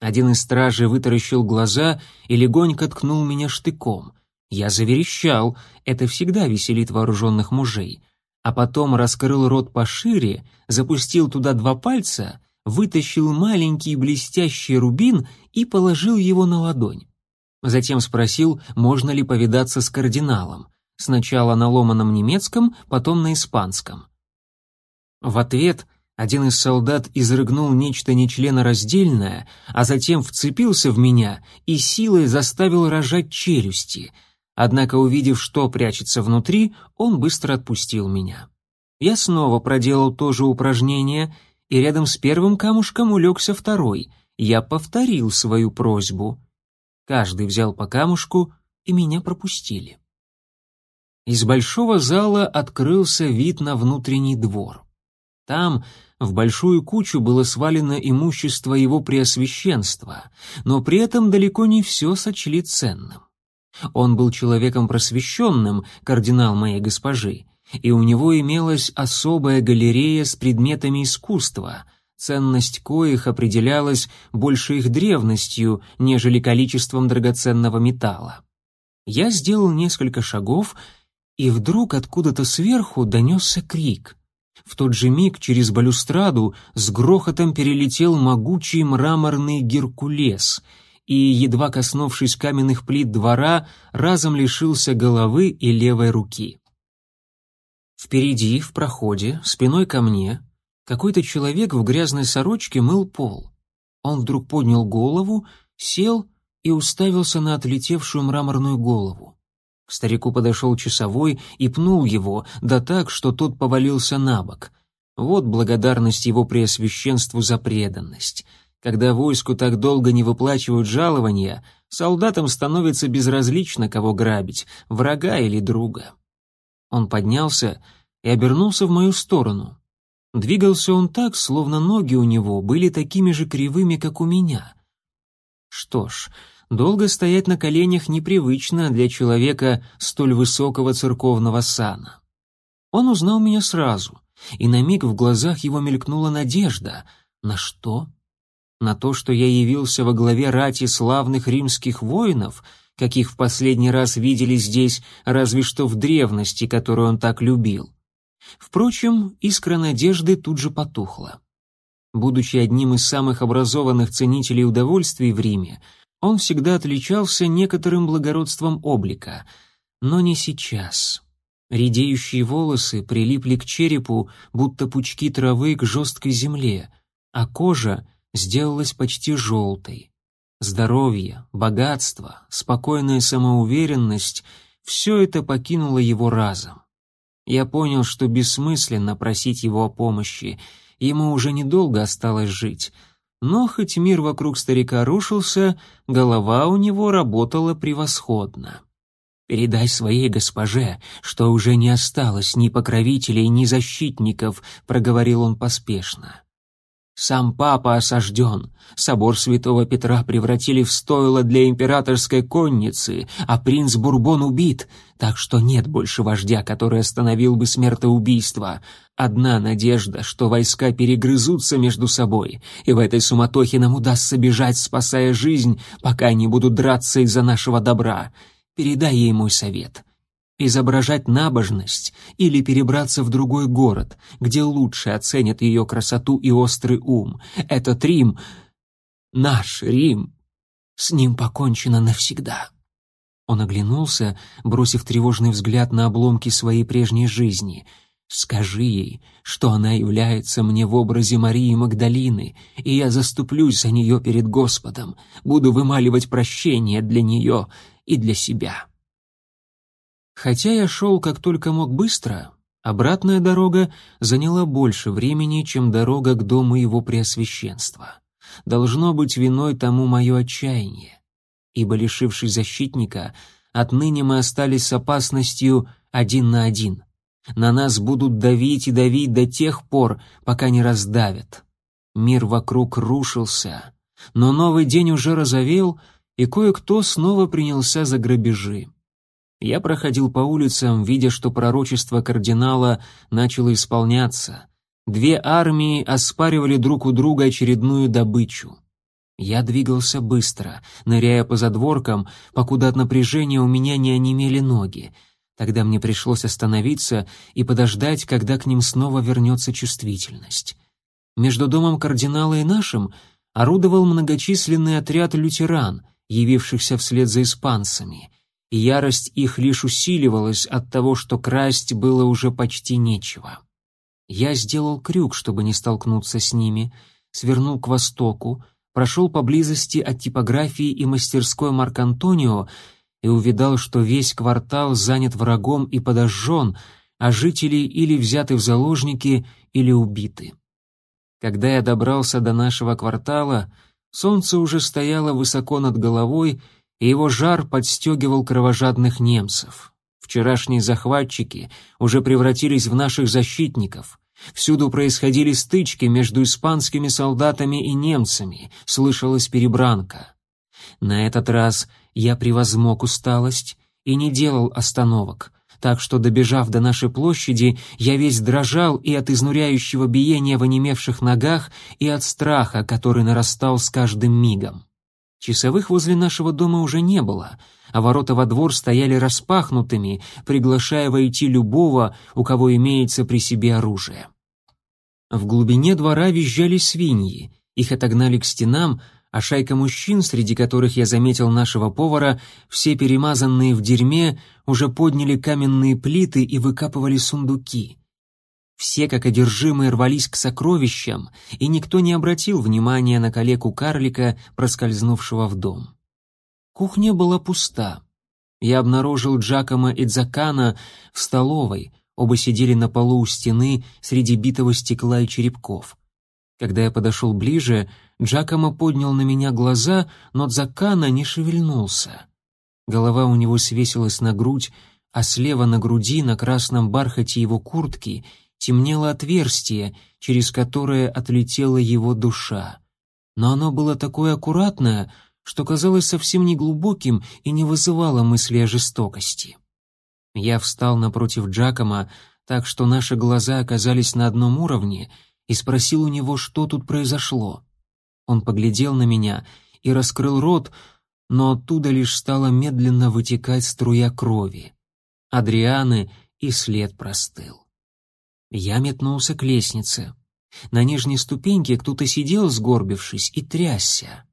Один из стражей вытаращил глаза и легонько ткнул меня штыком. Я заверещал, это всегда веселит вооруженных мужей а потом раскрыл рот пошире, запустил туда два пальца, вытащил маленький блестящий рубин и положил его на ладонь. Затем спросил, можно ли повидаться с кардиналом. Сначала на ломаном немецком, потом на испанском. В ответ один из солдат изрыгнул нечто нечленораздельное, а затем вцепился в меня и силой заставил рожать челюсти. Однако, увидев, что прячется внутри, он быстро отпустил меня. Я снова проделал то же упражнение, и рядом с первым камушком улегся второй. Я повторил свою просьбу. Каждый взял по камушку, и меня пропустили. Из большого зала открылся вид на внутренний двор. Там в большую кучу было свалено имущество его преосвященства, но при этом далеко не все сочли ценным. Он был человеком просвещенным, кардинал моей госпожи, и у него имелась особая галерея с предметами искусства, ценность коих определялась больше их древностью, нежели количеством драгоценного металла. Я сделал несколько шагов, и вдруг откуда-то сверху донесся крик. В тот же миг через балюстраду с грохотом перелетел могучий мраморный Геркулес — и, едва коснувшись каменных плит двора, разом лишился головы и левой руки. Впереди, в проходе, спиной ко мне, какой-то человек в грязной сорочке мыл пол. Он вдруг поднял голову, сел и уставился на отлетевшую мраморную голову. К старику подошел часовой и пнул его, да так, что тот повалился на бок. Вот благодарность его преосвященству за преданность. Когда войску так долго не выплачивают жалования, солдатам становится безразлично, кого грабить, врага или друга. Он поднялся и обернулся в мою сторону. Двигался он так, словно ноги у него были такими же кривыми, как у меня. Что ж, долго стоять на коленях непривычно для человека столь высокого церковного сана. Он узнал меня сразу, и на миг в глазах его мелькнула надежда. На что? На то, что я явился во главе рати славных римских воинов — каких в последний раз видели здесь, разве что в древности, которую он так любил. Впрочем, искра надежды тут же потухла. Будучи одним из самых образованных ценителей удовольствий в Риме, он всегда отличался некоторым благородством облика, но не сейчас. Редеющие волосы прилипли к черепу, будто пучки травы к жесткой земле, а кожа сделалась почти желтой. Здоровье, богатство, спокойная самоуверенность — все это покинуло его разом. Я понял, что бессмысленно просить его о помощи, ему уже недолго осталось жить. Но хоть мир вокруг старика рушился, голова у него работала превосходно. «Передай своей госпоже, что уже не осталось ни покровителей, ни защитников», — проговорил он поспешно. Сам папа осажден, собор святого Петра превратили в стойло для императорской конницы, а принц Бурбон убит, так что нет больше вождя, который остановил бы смертоубийство. Одна надежда, что войска перегрызутся между собой, и в этой суматохе нам удастся бежать, спасая жизнь, пока они будут драться из-за нашего добра. Передай ей мой совет изображать набожность или перебраться в другой город, где лучше оценят ее красоту и острый ум. Этот Рим, наш Рим, с ним покончено навсегда. Он оглянулся, бросив тревожный взгляд на обломки своей прежней жизни. «Скажи ей, что она является мне в образе Марии Магдалины, и я заступлюсь за нее перед Господом, буду вымаливать прощение для нее и для себя». Хотя я шел как только мог быстро, обратная дорога заняла больше времени, чем дорога к дому его преосвященства. Должно быть виной тому мое отчаяние. Ибо, лишившись защитника, отныне мы остались с опасностью один на один. На нас будут давить и давить до тех пор, пока не раздавят. Мир вокруг рушился, но новый день уже разовел, и кое-кто снова принялся за грабежи. Я проходил по улицам, видя, что пророчество кардинала начало исполняться. Две армии оспаривали друг у друга очередную добычу. Я двигался быстро, ныряя по задворкам, покуда от напряжения у меня не онемели ноги. Тогда мне пришлось остановиться и подождать, когда к ним снова вернется чувствительность. Между домом кардинала и нашим орудовал многочисленный отряд лютеран, явившихся вслед за испанцами, ярость их лишь усиливалась от того, что красть было уже почти нечего. Я сделал крюк, чтобы не столкнуться с ними, свернул к востоку, прошел поблизости от типографии и мастерской Марк-Антонио и увидал, что весь квартал занят врагом и подожжен, а жители или взяты в заложники, или убиты. Когда я добрался до нашего квартала, солнце уже стояло высоко над головой, и его жар подстегивал кровожадных немцев. Вчерашние захватчики уже превратились в наших защитников. Всюду происходили стычки между испанскими солдатами и немцами, слышалась перебранка. На этот раз я превозмог усталость и не делал остановок, так что, добежав до нашей площади, я весь дрожал и от изнуряющего биения в онемевших ногах, и от страха, который нарастал с каждым мигом. Часовых возле нашего дома уже не было, а ворота во двор стояли распахнутыми, приглашая войти любого, у кого имеется при себе оружие. В глубине двора визжали свиньи, их отогнали к стенам, а шайка мужчин, среди которых я заметил нашего повара, все перемазанные в дерьме, уже подняли каменные плиты и выкапывали сундуки. Все, как одержимые, рвались к сокровищам, и никто не обратил внимания на калеку-карлика, проскользнувшего в дом. Кухня была пуста. Я обнаружил Джакома и Дзакана в столовой, оба сидели на полу у стены среди битого стекла и черепков. Когда я подошел ближе, Джакомо поднял на меня глаза, но Дзакана не шевельнулся. Голова у него свесилась на грудь, а слева на груди, на красном бархате его куртки, темнело отверстие, через которое отлетела его душа. Но оно было такое аккуратное, что казалось совсем не глубоким и не вызывало мысли о жестокости. Я встал напротив Джакома, так что наши глаза оказались на одном уровне, и спросил у него, что тут произошло. Он поглядел на меня и раскрыл рот, но оттуда лишь стала медленно вытекать струя крови. Адрианы и след простыл. Я метнулся к лестнице. На нижней ступеньке кто-то сидел, сгорбившись, и трясся.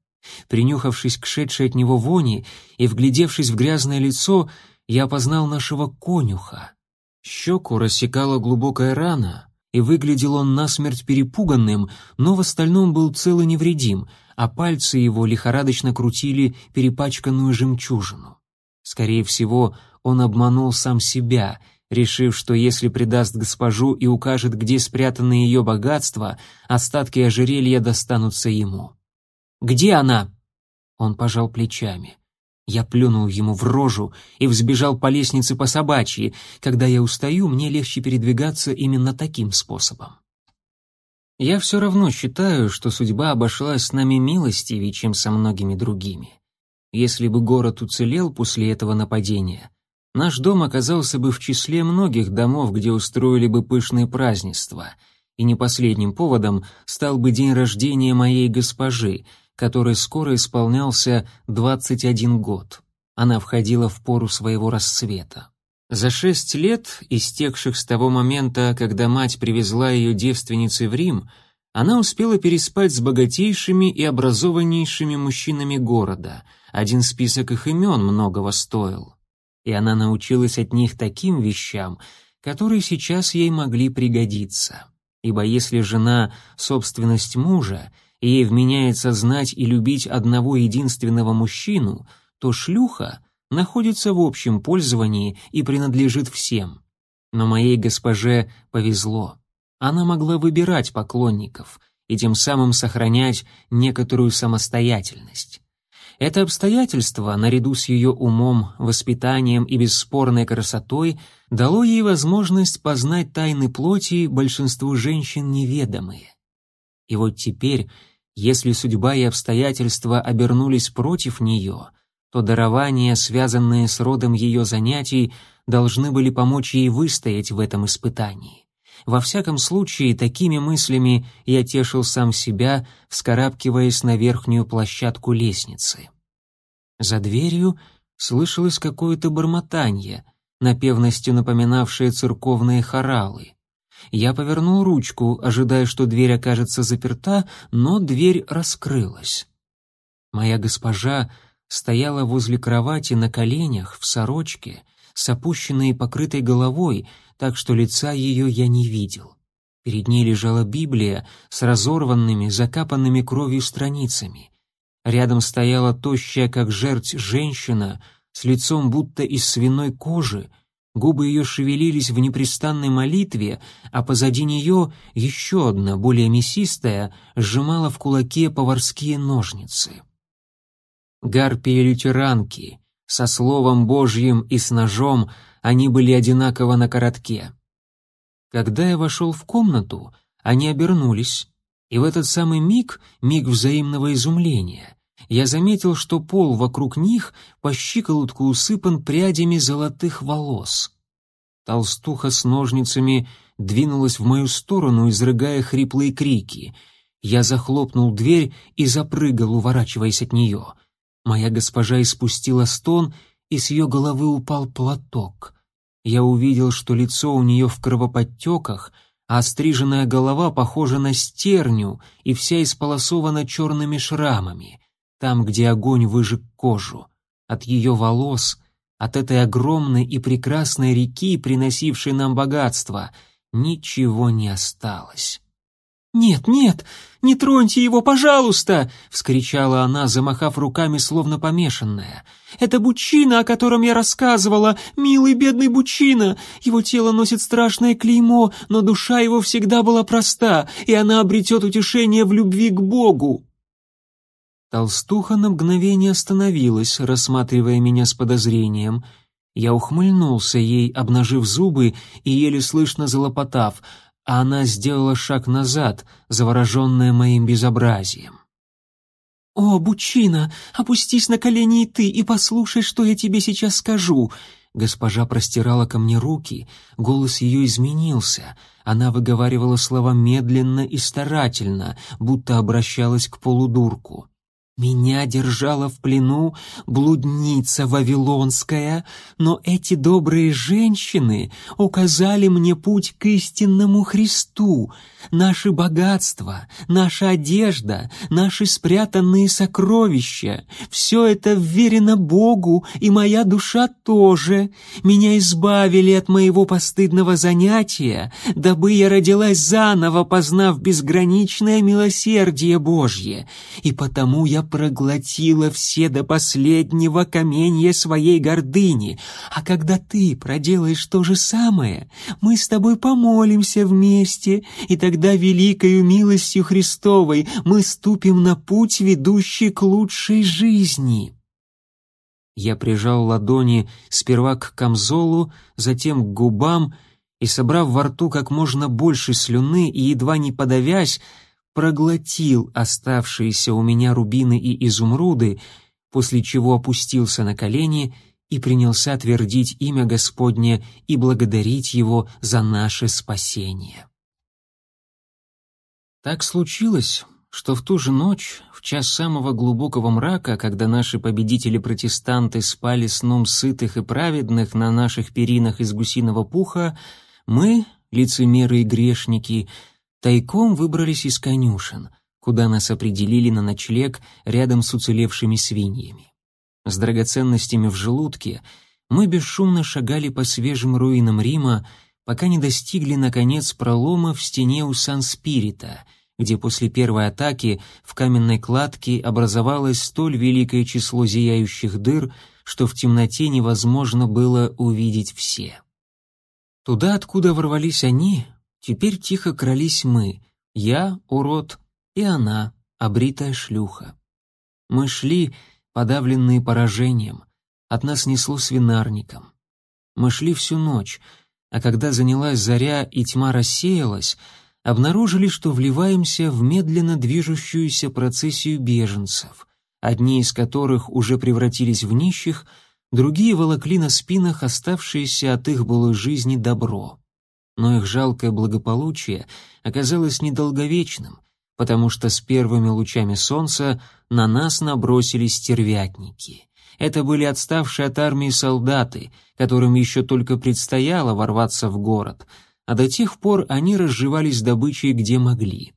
Принюхавшись к шедшей от него вони и вглядевшись в грязное лицо, я опознал нашего конюха. Щеку рассекала глубокая рана, и выглядел он насмерть перепуганным, но в остальном был цел и невредим, а пальцы его лихорадочно крутили перепачканную жемчужину. Скорее всего, он обманул сам себя — решив, что если предаст госпожу и укажет, где спрятаны ее богатства, остатки ожерелья достанутся ему. «Где она?» Он пожал плечами. Я плюнул ему в рожу и взбежал по лестнице по собачьи. Когда я устаю, мне легче передвигаться именно таким способом. Я все равно считаю, что судьба обошлась с нами милостивее, чем со многими другими. Если бы город уцелел после этого нападения, наш дом оказался бы в числе многих домов, где устроили бы пышные празднества, и не последним поводом стал бы день рождения моей госпожи, которой скоро исполнялся 21 год. Она входила в пору своего расцвета. За шесть лет, истекших с того момента, когда мать привезла ее девственницей в Рим, она успела переспать с богатейшими и образованнейшими мужчинами города. Один список их имен многого стоил и она научилась от них таким вещам, которые сейчас ей могли пригодиться. Ибо если жена — собственность мужа, и ей вменяется знать и любить одного единственного мужчину, то шлюха находится в общем пользовании и принадлежит всем. Но моей госпоже повезло. Она могла выбирать поклонников и тем самым сохранять некоторую самостоятельность. Это обстоятельство, наряду с ее умом, воспитанием и бесспорной красотой, дало ей возможность познать тайны плоти большинству женщин неведомые. И вот теперь, если судьба и обстоятельства обернулись против нее, то дарования, связанные с родом ее занятий, должны были помочь ей выстоять в этом испытании. Во всяком случае, такими мыслями я тешил сам себя, вскарабкиваясь на верхнюю площадку лестницы. За дверью слышалось какое-то бормотанье, напевностью напоминавшее церковные хоралы. Я повернул ручку, ожидая, что дверь окажется заперта, но дверь раскрылась. Моя госпожа стояла возле кровати на коленях, в сорочке, с опущенной и покрытой головой, так что лица ее я не видел. Перед ней лежала Библия с разорванными, закапанными кровью страницами. Рядом стояла тощая, как жерть, женщина с лицом будто из свиной кожи, губы ее шевелились в непрестанной молитве, а позади нее еще одна, более мясистая, сжимала в кулаке поварские ножницы. Гарпии-лютеранки, со словом Божьим и с ножом, они были одинаково на коротке. Когда я вошел в комнату, они обернулись, и в этот самый миг, миг взаимного изумления, я заметил, что пол вокруг них по щиколотку усыпан прядями золотых волос. Толстуха с ножницами двинулась в мою сторону, изрыгая хриплые крики. Я захлопнул дверь и запрыгал, уворачиваясь от нее. Моя госпожа испустила стон, и с ее головы упал платок я увидел, что лицо у нее в кровоподтеках, а остриженная голова похожа на стерню и вся исполосована черными шрамами, там, где огонь выжег кожу. От ее волос, от этой огромной и прекрасной реки, приносившей нам богатство, ничего не осталось. «Нет, нет, не троньте его, пожалуйста!» — вскричала она, замахав руками, словно помешанная. «Это Бучина, о котором я рассказывала, милый бедный Бучина! Его тело носит страшное клеймо, но душа его всегда была проста, и она обретет утешение в любви к Богу!» Толстуха на мгновение остановилась, рассматривая меня с подозрением. Я ухмыльнулся ей, обнажив зубы и еле слышно залопотав — а она сделала шаг назад, завороженная моим безобразием. «О, Бучина, опустись на колени и ты, и послушай, что я тебе сейчас скажу!» Госпожа простирала ко мне руки, голос ее изменился. Она выговаривала слова медленно и старательно, будто обращалась к полудурку. Меня держала в плену блудница вавилонская, но эти добрые женщины указали мне путь к истинному Христу. Наши богатства, наша одежда, наши спрятанные сокровища — все это вверено Богу, и моя душа тоже. Меня избавили от моего постыдного занятия, дабы я родилась заново, познав безграничное милосердие Божье, и потому я проглотила все до последнего каменья своей гордыни, а когда ты проделаешь то же самое, мы с тобой помолимся вместе, и тогда великою милостью Христовой мы ступим на путь, ведущий к лучшей жизни». Я прижал ладони сперва к камзолу, затем к губам, и, собрав во рту как можно больше слюны и едва не подавясь, проглотил оставшиеся у меня рубины и изумруды, после чего опустился на колени и принялся твердить имя Господне и благодарить Его за наше спасение. Так случилось, что в ту же ночь, в час самого глубокого мрака, когда наши победители-протестанты спали сном сытых и праведных на наших перинах из гусиного пуха, мы, лицемеры и грешники, тайком выбрались из конюшен, куда нас определили на ночлег рядом с уцелевшими свиньями. С драгоценностями в желудке мы бесшумно шагали по свежим руинам Рима, пока не достигли, наконец, пролома в стене у Сан-Спирита, где после первой атаки в каменной кладке образовалось столь великое число зияющих дыр, что в темноте невозможно было увидеть все. Туда, откуда ворвались они, Теперь тихо крались мы, я, урод, и она, обритая шлюха. Мы шли, подавленные поражением, от нас несло свинарником. Мы шли всю ночь, а когда занялась заря и тьма рассеялась, обнаружили, что вливаемся в медленно движущуюся процессию беженцев, одни из которых уже превратились в нищих, другие волокли на спинах оставшееся от их былой жизни добро но их жалкое благополучие оказалось недолговечным, потому что с первыми лучами солнца на нас набросились стервятники. Это были отставшие от армии солдаты, которым еще только предстояло ворваться в город, а до тех пор они разживались добычей где могли.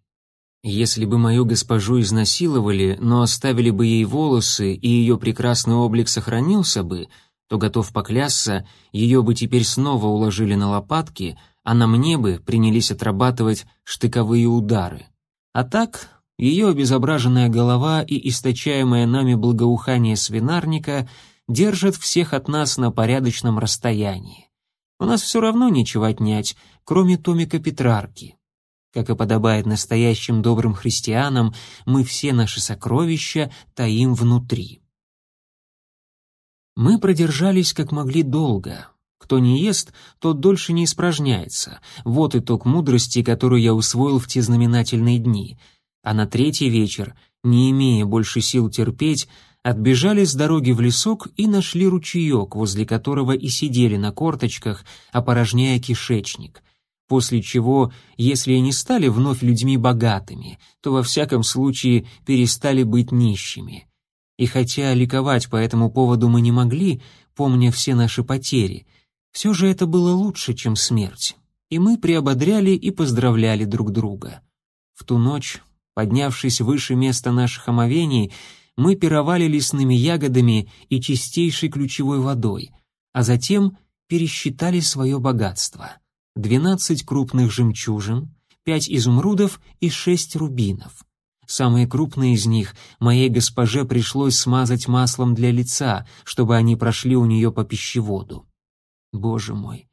Если бы мою госпожу изнасиловали, но оставили бы ей волосы, и ее прекрасный облик сохранился бы, то, готов поклясться, ее бы теперь снова уложили на лопатки, а на мне бы принялись отрабатывать штыковые удары. А так, ее обезображенная голова и источаемое нами благоухание свинарника держат всех от нас на порядочном расстоянии. У нас все равно нечего отнять, кроме Томика Петрарки. Как и подобает настоящим добрым христианам, мы все наши сокровища таим внутри. Мы продержались как могли долго. Кто не ест, тот дольше не испражняется. Вот итог мудрости, которую я усвоил в те знаменательные дни. А на третий вечер, не имея больше сил терпеть, отбежали с дороги в лесок и нашли ручеек, возле которого и сидели на корточках, опорожняя кишечник — после чего, если и не стали вновь людьми богатыми, то во всяком случае перестали быть нищими. И хотя ликовать по этому поводу мы не могли, помня все наши потери, все же это было лучше, чем смерть, и мы приободряли и поздравляли друг друга. В ту ночь, поднявшись выше места наших омовений, мы пировали лесными ягодами и чистейшей ключевой водой, а затем пересчитали свое богатство — 12 крупных жемчужин, 5 изумрудов и 6 рубинов. Самые крупные из них моей госпоже пришлось смазать маслом для лица, чтобы они прошли у нее по пищеводу. Боже мой,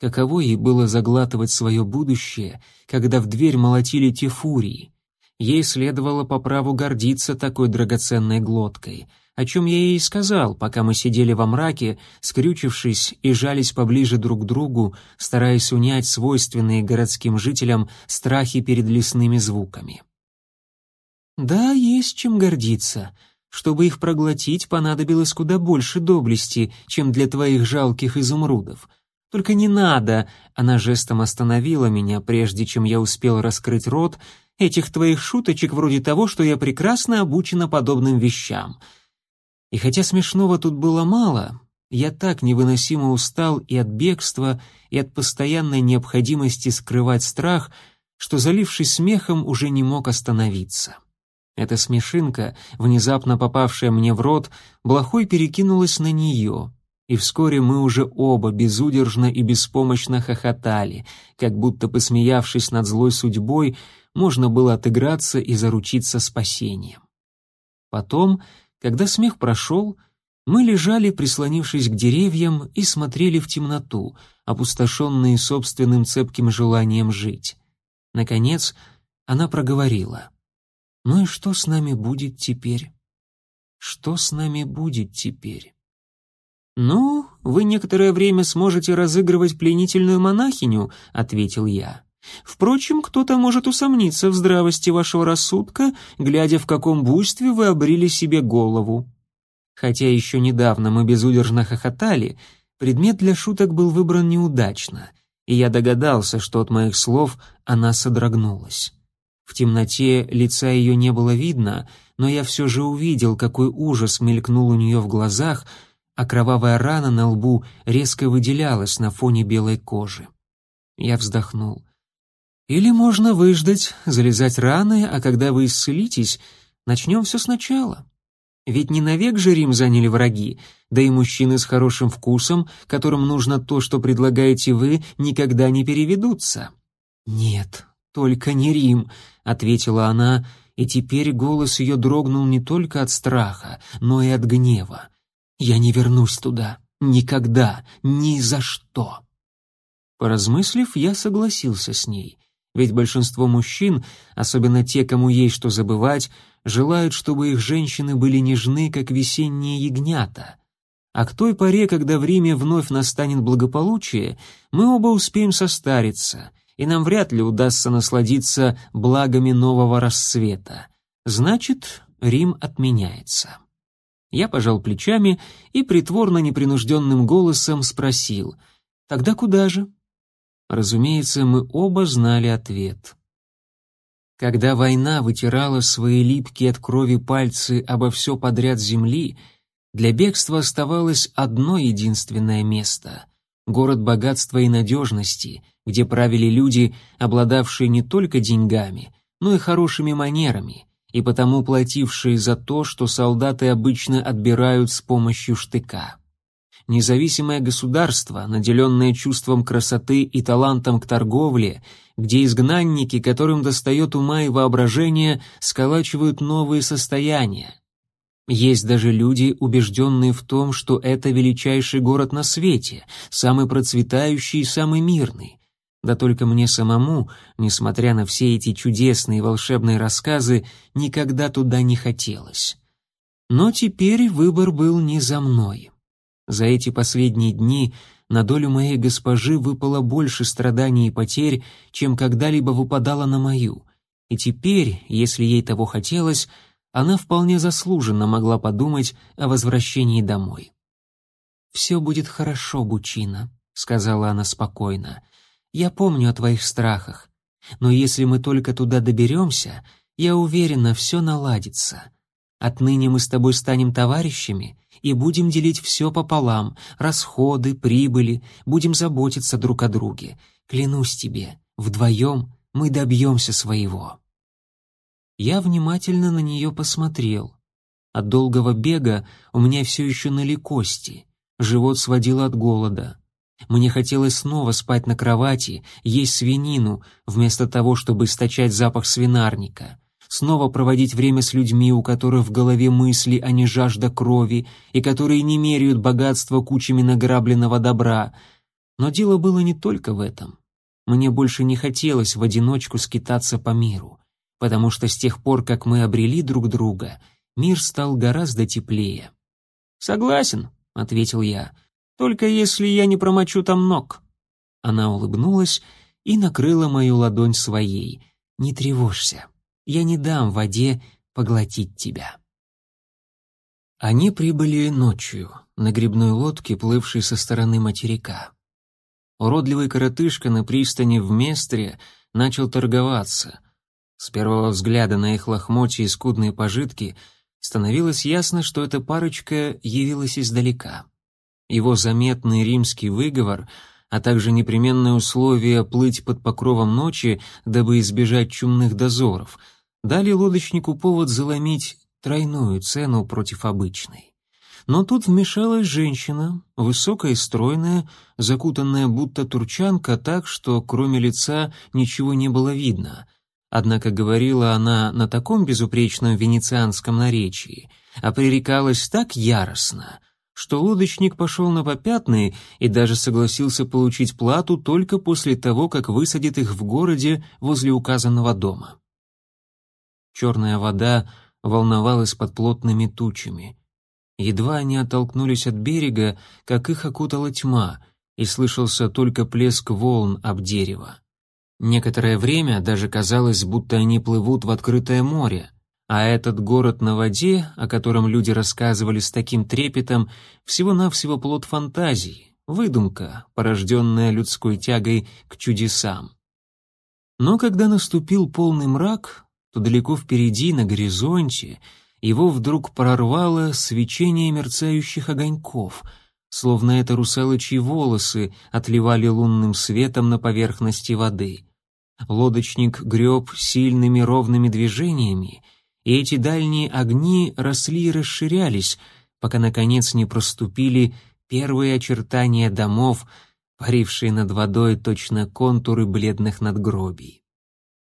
каково ей было заглатывать свое будущее, когда в дверь молотили те фурии. Ей следовало по праву гордиться такой драгоценной глоткой — о чем я ей сказал, пока мы сидели во мраке, скрючившись и жались поближе друг к другу, стараясь унять свойственные городским жителям страхи перед лесными звуками. «Да, есть чем гордиться. Чтобы их проглотить, понадобилось куда больше доблести, чем для твоих жалких изумрудов. Только не надо!» — она жестом остановила меня, прежде чем я успел раскрыть рот, этих твоих шуточек вроде того, что я прекрасно обучена подобным вещам — и хотя смешного тут было мало, я так невыносимо устал и от бегства, и от постоянной необходимости скрывать страх, что, залившись смехом, уже не мог остановиться. Эта смешинка, внезапно попавшая мне в рот, блохой перекинулась на нее, и вскоре мы уже оба безудержно и беспомощно хохотали, как будто, посмеявшись над злой судьбой, можно было отыграться и заручиться спасением. Потом когда смех прошел, мы лежали, прислонившись к деревьям, и смотрели в темноту, опустошенные собственным цепким желанием жить. Наконец, она проговорила. «Ну и что с нами будет теперь? Что с нами будет теперь?» «Ну, вы некоторое время сможете разыгрывать пленительную монахиню», — ответил я. Впрочем, кто-то может усомниться в здравости вашего рассудка, глядя, в каком буйстве вы обрили себе голову. Хотя еще недавно мы безудержно хохотали, предмет для шуток был выбран неудачно, и я догадался, что от моих слов она содрогнулась. В темноте лица ее не было видно, но я все же увидел, какой ужас мелькнул у нее в глазах, а кровавая рана на лбу резко выделялась на фоне белой кожи. Я вздохнул. Или можно выждать, залезать раны, а когда вы исцелитесь, начнем все сначала. Ведь не навек же Рим заняли враги, да и мужчины с хорошим вкусом, которым нужно то, что предлагаете вы, никогда не переведутся. Нет, только не Рим, ответила она, и теперь голос ее дрогнул не только от страха, но и от гнева. Я не вернусь туда, никогда, ни за что. Поразмыслив, я согласился с ней. Ведь большинство мужчин, особенно те, кому есть что забывать, желают, чтобы их женщины были нежны, как весенние ягнята. А к той поре, когда в Риме вновь настанет благополучие, мы оба успеем состариться, и нам вряд ли удастся насладиться благами нового рассвета. Значит, Рим отменяется. Я пожал плечами и притворно непринужденным голосом спросил, «Тогда куда же?» Разумеется, мы оба знали ответ. Когда война вытирала свои липкие от крови пальцы обо все подряд земли, для бегства оставалось одно единственное место — город богатства и надежности, где правили люди, обладавшие не только деньгами, но и хорошими манерами, и потому платившие за то, что солдаты обычно отбирают с помощью штыка. Независимое государство, наделенное чувством красоты и талантом к торговле, где изгнанники, которым достает ума и воображения, сколачивают новые состояния. Есть даже люди, убежденные в том, что это величайший город на свете, самый процветающий и самый мирный. Да только мне самому, несмотря на все эти чудесные волшебные рассказы, никогда туда не хотелось. Но теперь выбор был не за мной. За эти последние дни на долю моей госпожи выпало больше страданий и потерь, чем когда-либо выпадало на мою. И теперь, если ей того хотелось, она вполне заслуженно могла подумать о возвращении домой. «Все будет хорошо, Бучина», — сказала она спокойно. «Я помню о твоих страхах, но если мы только туда доберемся, я уверена, все наладится. Отныне мы с тобой станем товарищами и будем делить все пополам, расходы, прибыли, будем заботиться друг о друге. Клянусь тебе, вдвоем мы добьемся своего». Я внимательно на нее посмотрел. От долгого бега у меня все еще ныли кости, живот сводило от голода. Мне хотелось снова спать на кровати, есть свинину, вместо того, чтобы источать запах свинарника снова проводить время с людьми, у которых в голове мысли, а не жажда крови, и которые не меряют богатство кучами награбленного добра. Но дело было не только в этом. Мне больше не хотелось в одиночку скитаться по миру, потому что с тех пор, как мы обрели друг друга, мир стал гораздо теплее. «Согласен», — ответил я, — «только если я не промочу там ног». Она улыбнулась и накрыла мою ладонь своей. «Не тревожься». Я не дам воде поглотить тебя. Они прибыли ночью на грибной лодке, плывшей со стороны материка. Уродливый коротышка на пристани в Местре начал торговаться. С первого взгляда на их лохмотья и скудные пожитки становилось ясно, что эта парочка явилась издалека. Его заметный римский выговор — а также непременное условие плыть под покровом ночи, дабы избежать чумных дозоров, дали лодочнику повод заломить тройную цену против обычной. Но тут вмешалась женщина, высокая и стройная, закутанная будто турчанка так, что кроме лица ничего не было видно. Однако говорила она на таком безупречном венецианском наречии, а пререкалась так яростно, что лодочник пошел на попятные и даже согласился получить плату только после того, как высадит их в городе возле указанного дома. Черная вода волновалась под плотными тучами. Едва они оттолкнулись от берега, как их окутала тьма, и слышался только плеск волн об дерево. Некоторое время даже казалось, будто они плывут в открытое море, а этот город на воде, о котором люди рассказывали с таким трепетом, всего-навсего плод фантазии, выдумка, порожденная людской тягой к чудесам. Но когда наступил полный мрак, то далеко впереди, на горизонте, его вдруг прорвало свечение мерцающих огоньков, словно это русалочьи волосы отливали лунным светом на поверхности воды. Лодочник греб сильными ровными движениями, и эти дальние огни росли и расширялись, пока, наконец, не проступили первые очертания домов, парившие над водой точно контуры бледных надгробий.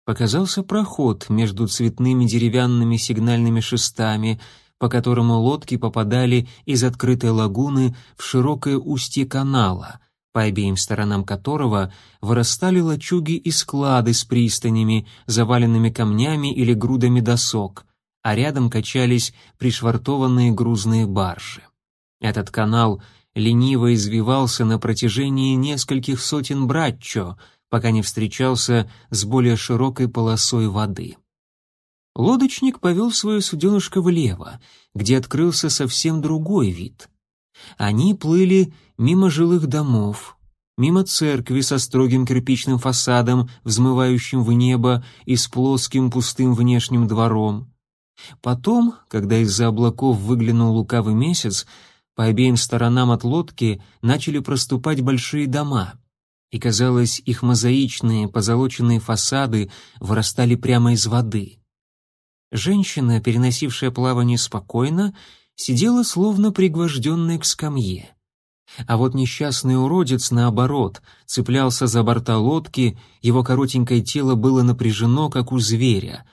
Показался проход между цветными деревянными сигнальными шестами, по которому лодки попадали из открытой лагуны в широкое устье канала, по обеим сторонам которого вырастали лачуги и склады с пристанями, заваленными камнями или грудами досок, а рядом качались пришвартованные грузные баржи. Этот канал лениво извивался на протяжении нескольких сотен браччо — пока не встречался с более широкой полосой воды. Лодочник повел свое суденышко влево, где открылся совсем другой вид. Они плыли мимо жилых домов, мимо церкви со строгим кирпичным фасадом, взмывающим в небо и с плоским пустым внешним двором. Потом, когда из-за облаков выглянул лукавый месяц, по обеим сторонам от лодки начали проступать большие дома — и, казалось, их мозаичные, позолоченные фасады вырастали прямо из воды. Женщина, переносившая плавание спокойно, сидела словно пригвожденная к скамье. А вот несчастный уродец, наоборот, цеплялся за борта лодки, его коротенькое тело было напряжено, как у зверя.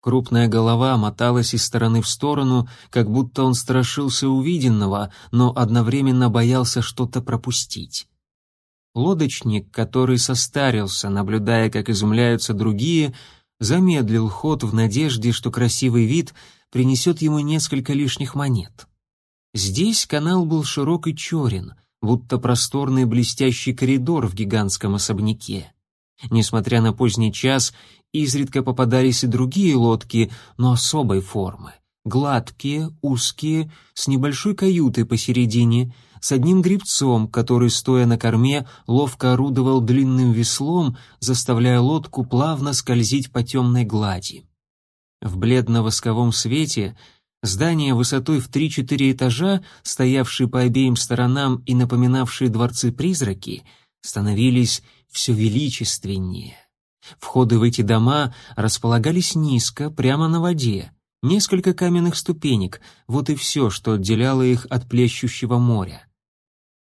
Крупная голова моталась из стороны в сторону, как будто он страшился увиденного, но одновременно боялся что-то пропустить. Лодочник, который состарился, наблюдая, как изумляются другие, замедлил ход в надежде, что красивый вид принесет ему несколько лишних монет. Здесь канал был широк и черен, будто просторный блестящий коридор в гигантском особняке. Несмотря на поздний час, изредка попадались и другие лодки, но особой формы. Гладкие, узкие, с небольшой каютой посередине — с одним гребцом, который, стоя на корме, ловко орудовал длинным веслом, заставляя лодку плавно скользить по темной глади. В бледно-восковом свете здания высотой в три-четыре этажа, стоявшие по обеим сторонам и напоминавшие дворцы-призраки, становились все величественнее. Входы в эти дома располагались низко, прямо на воде. Несколько каменных ступенек — вот и все, что отделяло их от плещущего моря.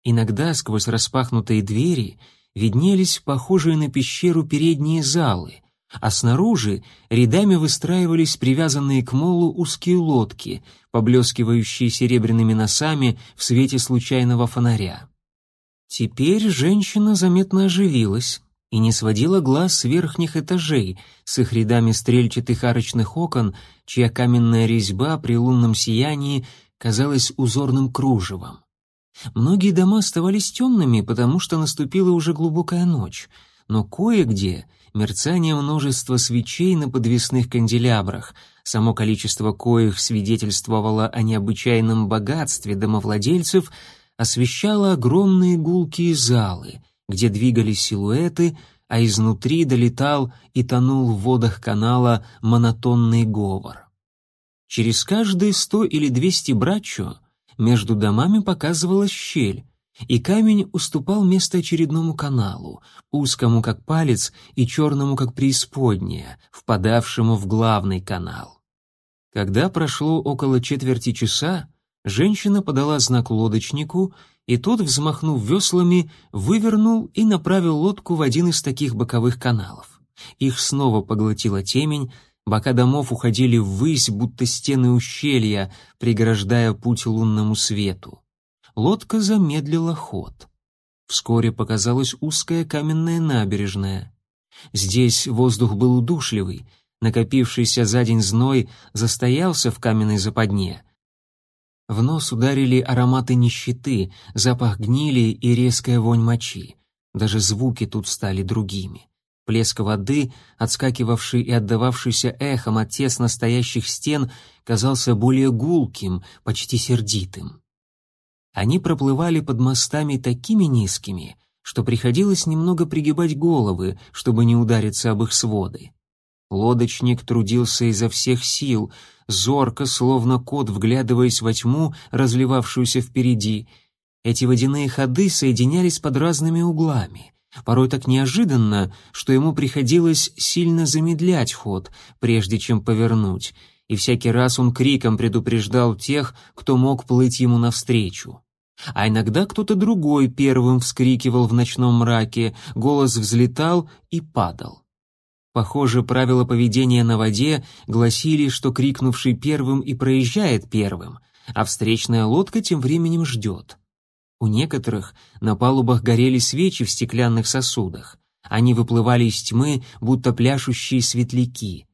Иногда сквозь распахнутые двери виднелись похожие на пещеру передние залы, а снаружи рядами выстраивались привязанные к молу узкие лодки, поблескивающие серебряными носами в свете случайного фонаря. Теперь женщина заметно оживилась и не сводила глаз с верхних этажей, с их рядами стрельчатых арочных окон, чья каменная резьба при лунном сиянии казалась узорным кружевом. Многие дома оставались темными, потому что наступила уже глубокая ночь, но кое-где мерцание множества свечей на подвесных канделябрах, само количество коих свидетельствовало о необычайном богатстве домовладельцев, освещало огромные гулкие залы, где двигались силуэты, а изнутри долетал и тонул в водах канала монотонный говор. Через каждые сто или двести браччо между домами показывалась щель, и камень уступал место очередному каналу, узкому как палец и черному как преисподняя, впадавшему в главный канал. Когда прошло около четверти часа, женщина подала знак лодочнику, и тот, взмахнув веслами, вывернул и направил лодку в один из таких боковых каналов. Их снова поглотила темень, Бока домов уходили ввысь, будто стены ущелья, преграждая путь лунному свету. Лодка замедлила ход. Вскоре показалась узкая каменная набережная. Здесь воздух был удушливый, накопившийся за день зной застоялся в каменной западне. В нос ударили ароматы нищеты, запах гнили и резкая вонь мочи. Даже звуки тут стали другими. Плеск воды, отскакивавший и отдававшийся эхом от тесно стоящих стен, казался более гулким, почти сердитым. Они проплывали под мостами такими низкими, что приходилось немного пригибать головы, чтобы не удариться об их своды. Лодочник трудился изо всех сил, зорко, словно кот, вглядываясь во тьму, разливавшуюся впереди. Эти водяные ходы соединялись под разными углами порой так неожиданно, что ему приходилось сильно замедлять ход, прежде чем повернуть, и всякий раз он криком предупреждал тех, кто мог плыть ему навстречу. А иногда кто-то другой первым вскрикивал в ночном мраке, голос взлетал и падал. Похоже, правила поведения на воде гласили, что крикнувший первым и проезжает первым, а встречная лодка тем временем ждет. У некоторых на палубах горели свечи в стеклянных сосудах. Они выплывали из тьмы, будто пляшущие светляки.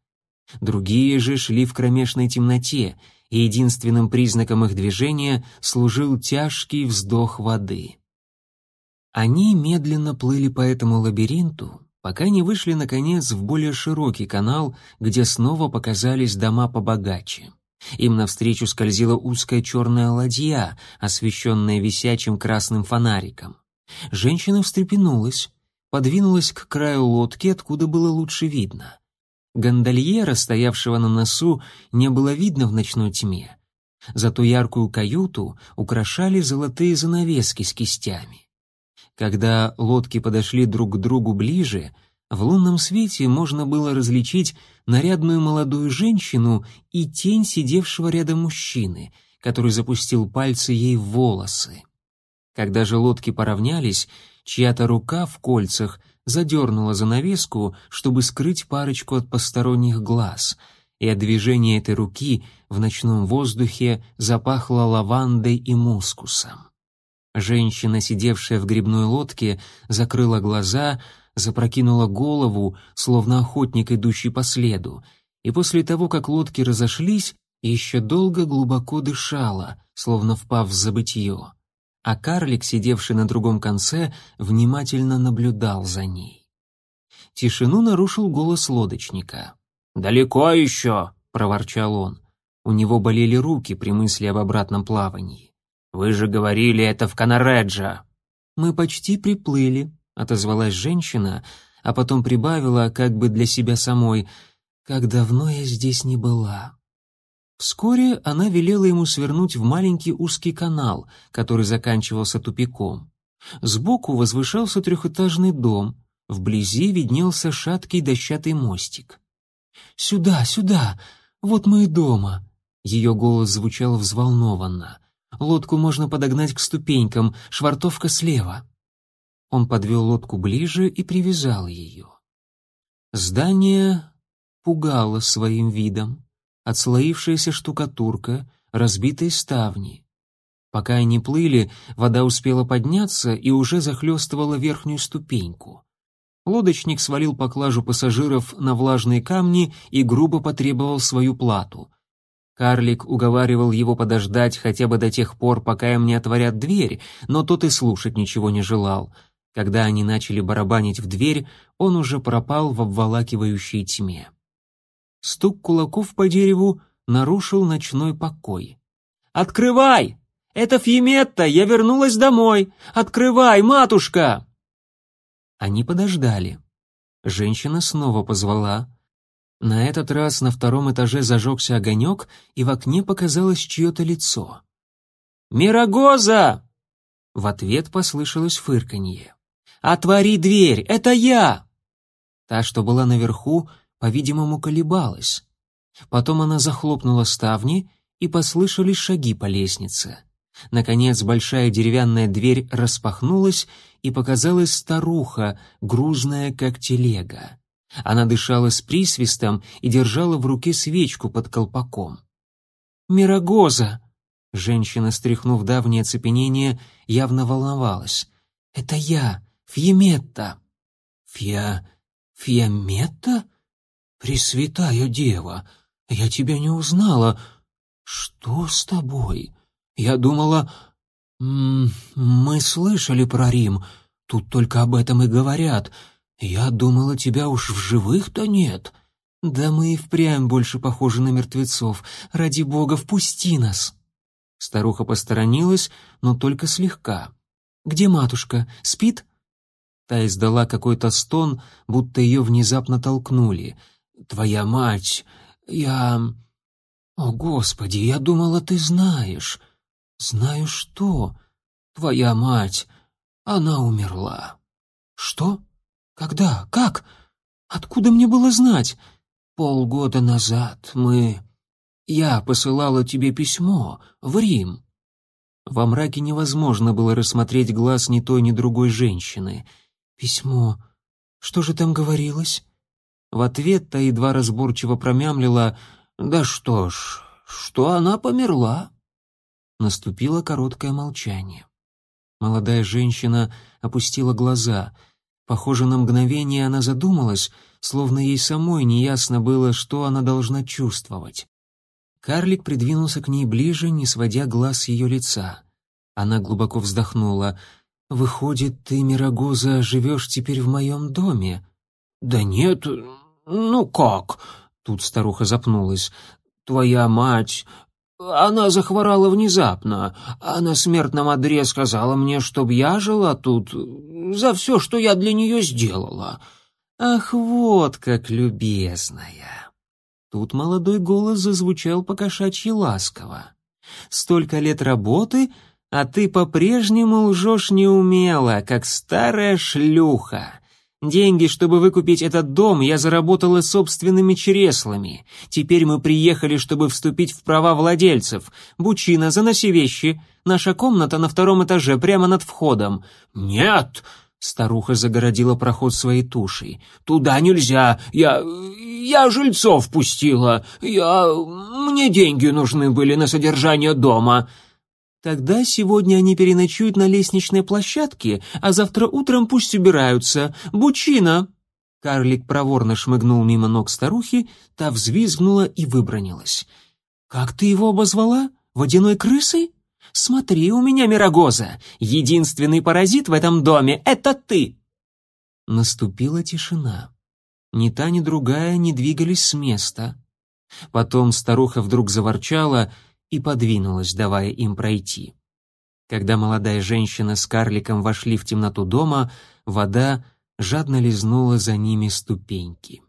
Другие же шли в кромешной темноте, и единственным признаком их движения служил тяжкий вздох воды. Они медленно плыли по этому лабиринту, пока не вышли, наконец, в более широкий канал, где снова показались дома побогаче. Им навстречу скользила узкая черная ладья, освещенная висячим красным фонариком. Женщина встрепенулась, подвинулась к краю лодки, откуда было лучше видно. Гондольера, стоявшего на носу, не было видно в ночной тьме. Зато яркую каюту украшали золотые занавески с кистями. Когда лодки подошли друг к другу ближе, в лунном свете можно было различить нарядную молодую женщину и тень сидевшего рядом мужчины, который запустил пальцы ей в волосы. Когда же лодки поравнялись, чья-то рука в кольцах задернула занавеску, чтобы скрыть парочку от посторонних глаз, и от движения этой руки в ночном воздухе запахло лавандой и мускусом. Женщина, сидевшая в грибной лодке, закрыла глаза, запрокинула голову, словно охотник, идущий по следу, и после того, как лодки разошлись, еще долго глубоко дышала, словно впав в забытье. А карлик, сидевший на другом конце, внимательно наблюдал за ней. Тишину нарушил голос лодочника. «Далеко еще!» — проворчал он. У него болели руки при мысли об обратном плавании. «Вы же говорили это в Канареджа!» «Мы почти приплыли», — отозвалась женщина, а потом прибавила, как бы для себя самой, «как давно я здесь не была». Вскоре она велела ему свернуть в маленький узкий канал, который заканчивался тупиком. Сбоку возвышался трехэтажный дом, вблизи виднелся шаткий дощатый мостик. «Сюда, сюда! Вот мы и дома!» Ее голос звучал взволнованно. Лодку можно подогнать к ступенькам, швартовка слева. Он подвел лодку ближе и привязал ее. Здание пугало своим видом. Отслоившаяся штукатурка, разбитые ставни. Пока они плыли, вода успела подняться и уже захлестывала верхнюю ступеньку. Лодочник свалил поклажу пассажиров на влажные камни и грубо потребовал свою плату. Карлик уговаривал его подождать хотя бы до тех пор, пока им не отворят дверь, но тот и слушать ничего не желал. Когда они начали барабанить в дверь, он уже пропал в обволакивающей тьме. Стук кулаков по дереву нарушил ночной покой. «Открывай! Это Фьеметта! Я вернулась домой! Открывай, матушка!» Они подождали. Женщина снова позвала. На этот раз на втором этаже зажегся огонек, и в окне показалось чье-то лицо. «Мирогоза!» В ответ послышалось фырканье. «Отвори дверь! Это я!» Та, что была наверху, по-видимому, колебалась. Потом она захлопнула ставни, и послышались шаги по лестнице. Наконец большая деревянная дверь распахнулась, и показалась старуха, грузная, как телега. Она дышала с присвистом и держала в руке свечку под колпаком. «Мирогоза!» Женщина, стряхнув давнее оцепенение, явно волновалась. «Это я, Фьеметта!» «Фья... Фьеметта? Пресвятая дева! Я тебя не узнала! Что с тобой? Я думала... Мы слышали про Рим, тут только об этом и говорят. «Я думала, тебя уж в живых-то нет». «Да мы и впрямь больше похожи на мертвецов. Ради бога, впусти нас!» Старуха посторонилась, но только слегка. «Где матушка? Спит?» Та издала какой-то стон, будто ее внезапно толкнули. «Твоя мать... Я... О, Господи, я думала, ты знаешь. Знаю что? Твоя мать... Она умерла». «Что?» «Когда? Как? Откуда мне было знать?» «Полгода назад мы... Я посылала тебе письмо в Рим». Во мраке невозможно было рассмотреть глаз ни той, ни другой женщины. «Письмо? Что же там говорилось?» В ответ та едва разборчиво промямлила «Да что ж, что она померла?» Наступило короткое молчание. Молодая женщина опустила глаза — Похоже, на мгновение она задумалась, словно ей самой неясно было, что она должна чувствовать. Карлик придвинулся к ней ближе, не сводя глаз с ее лица. Она глубоко вздохнула. «Выходит, ты, Мирогоза, живешь теперь в моем доме?» «Да нет, ну как?» Тут старуха запнулась. «Твоя мать она захворала внезапно, а на смертном одре сказала мне, чтоб я жила тут за все, что я для нее сделала. Ах, вот как любезная!» Тут молодой голос зазвучал покошачьи ласково. «Столько лет работы, а ты по-прежнему лжешь неумело, как старая шлюха. Деньги, чтобы выкупить этот дом, я заработала собственными чреслами. Теперь мы приехали, чтобы вступить в права владельцев. Бучина, заноси вещи. Наша комната на втором этаже, прямо над входом». «Нет!» — старуха загородила проход своей тушей. «Туда нельзя. Я... я жильцов пустила. Я... мне деньги нужны были на содержание дома». Тогда сегодня они переночуют на лестничной площадке, а завтра утром пусть убираются. Бучина!» Карлик проворно шмыгнул мимо ног старухи, та взвизгнула и выбронилась. «Как ты его обозвала? Водяной крысой? Смотри, у меня мирогоза. Единственный паразит в этом доме — это ты!» Наступила тишина. Ни та, ни другая не двигались с места. Потом старуха вдруг заворчала — и подвинулась, давая им пройти. Когда молодая женщина с карликом вошли в темноту дома, вода жадно лизнула за ними ступеньки.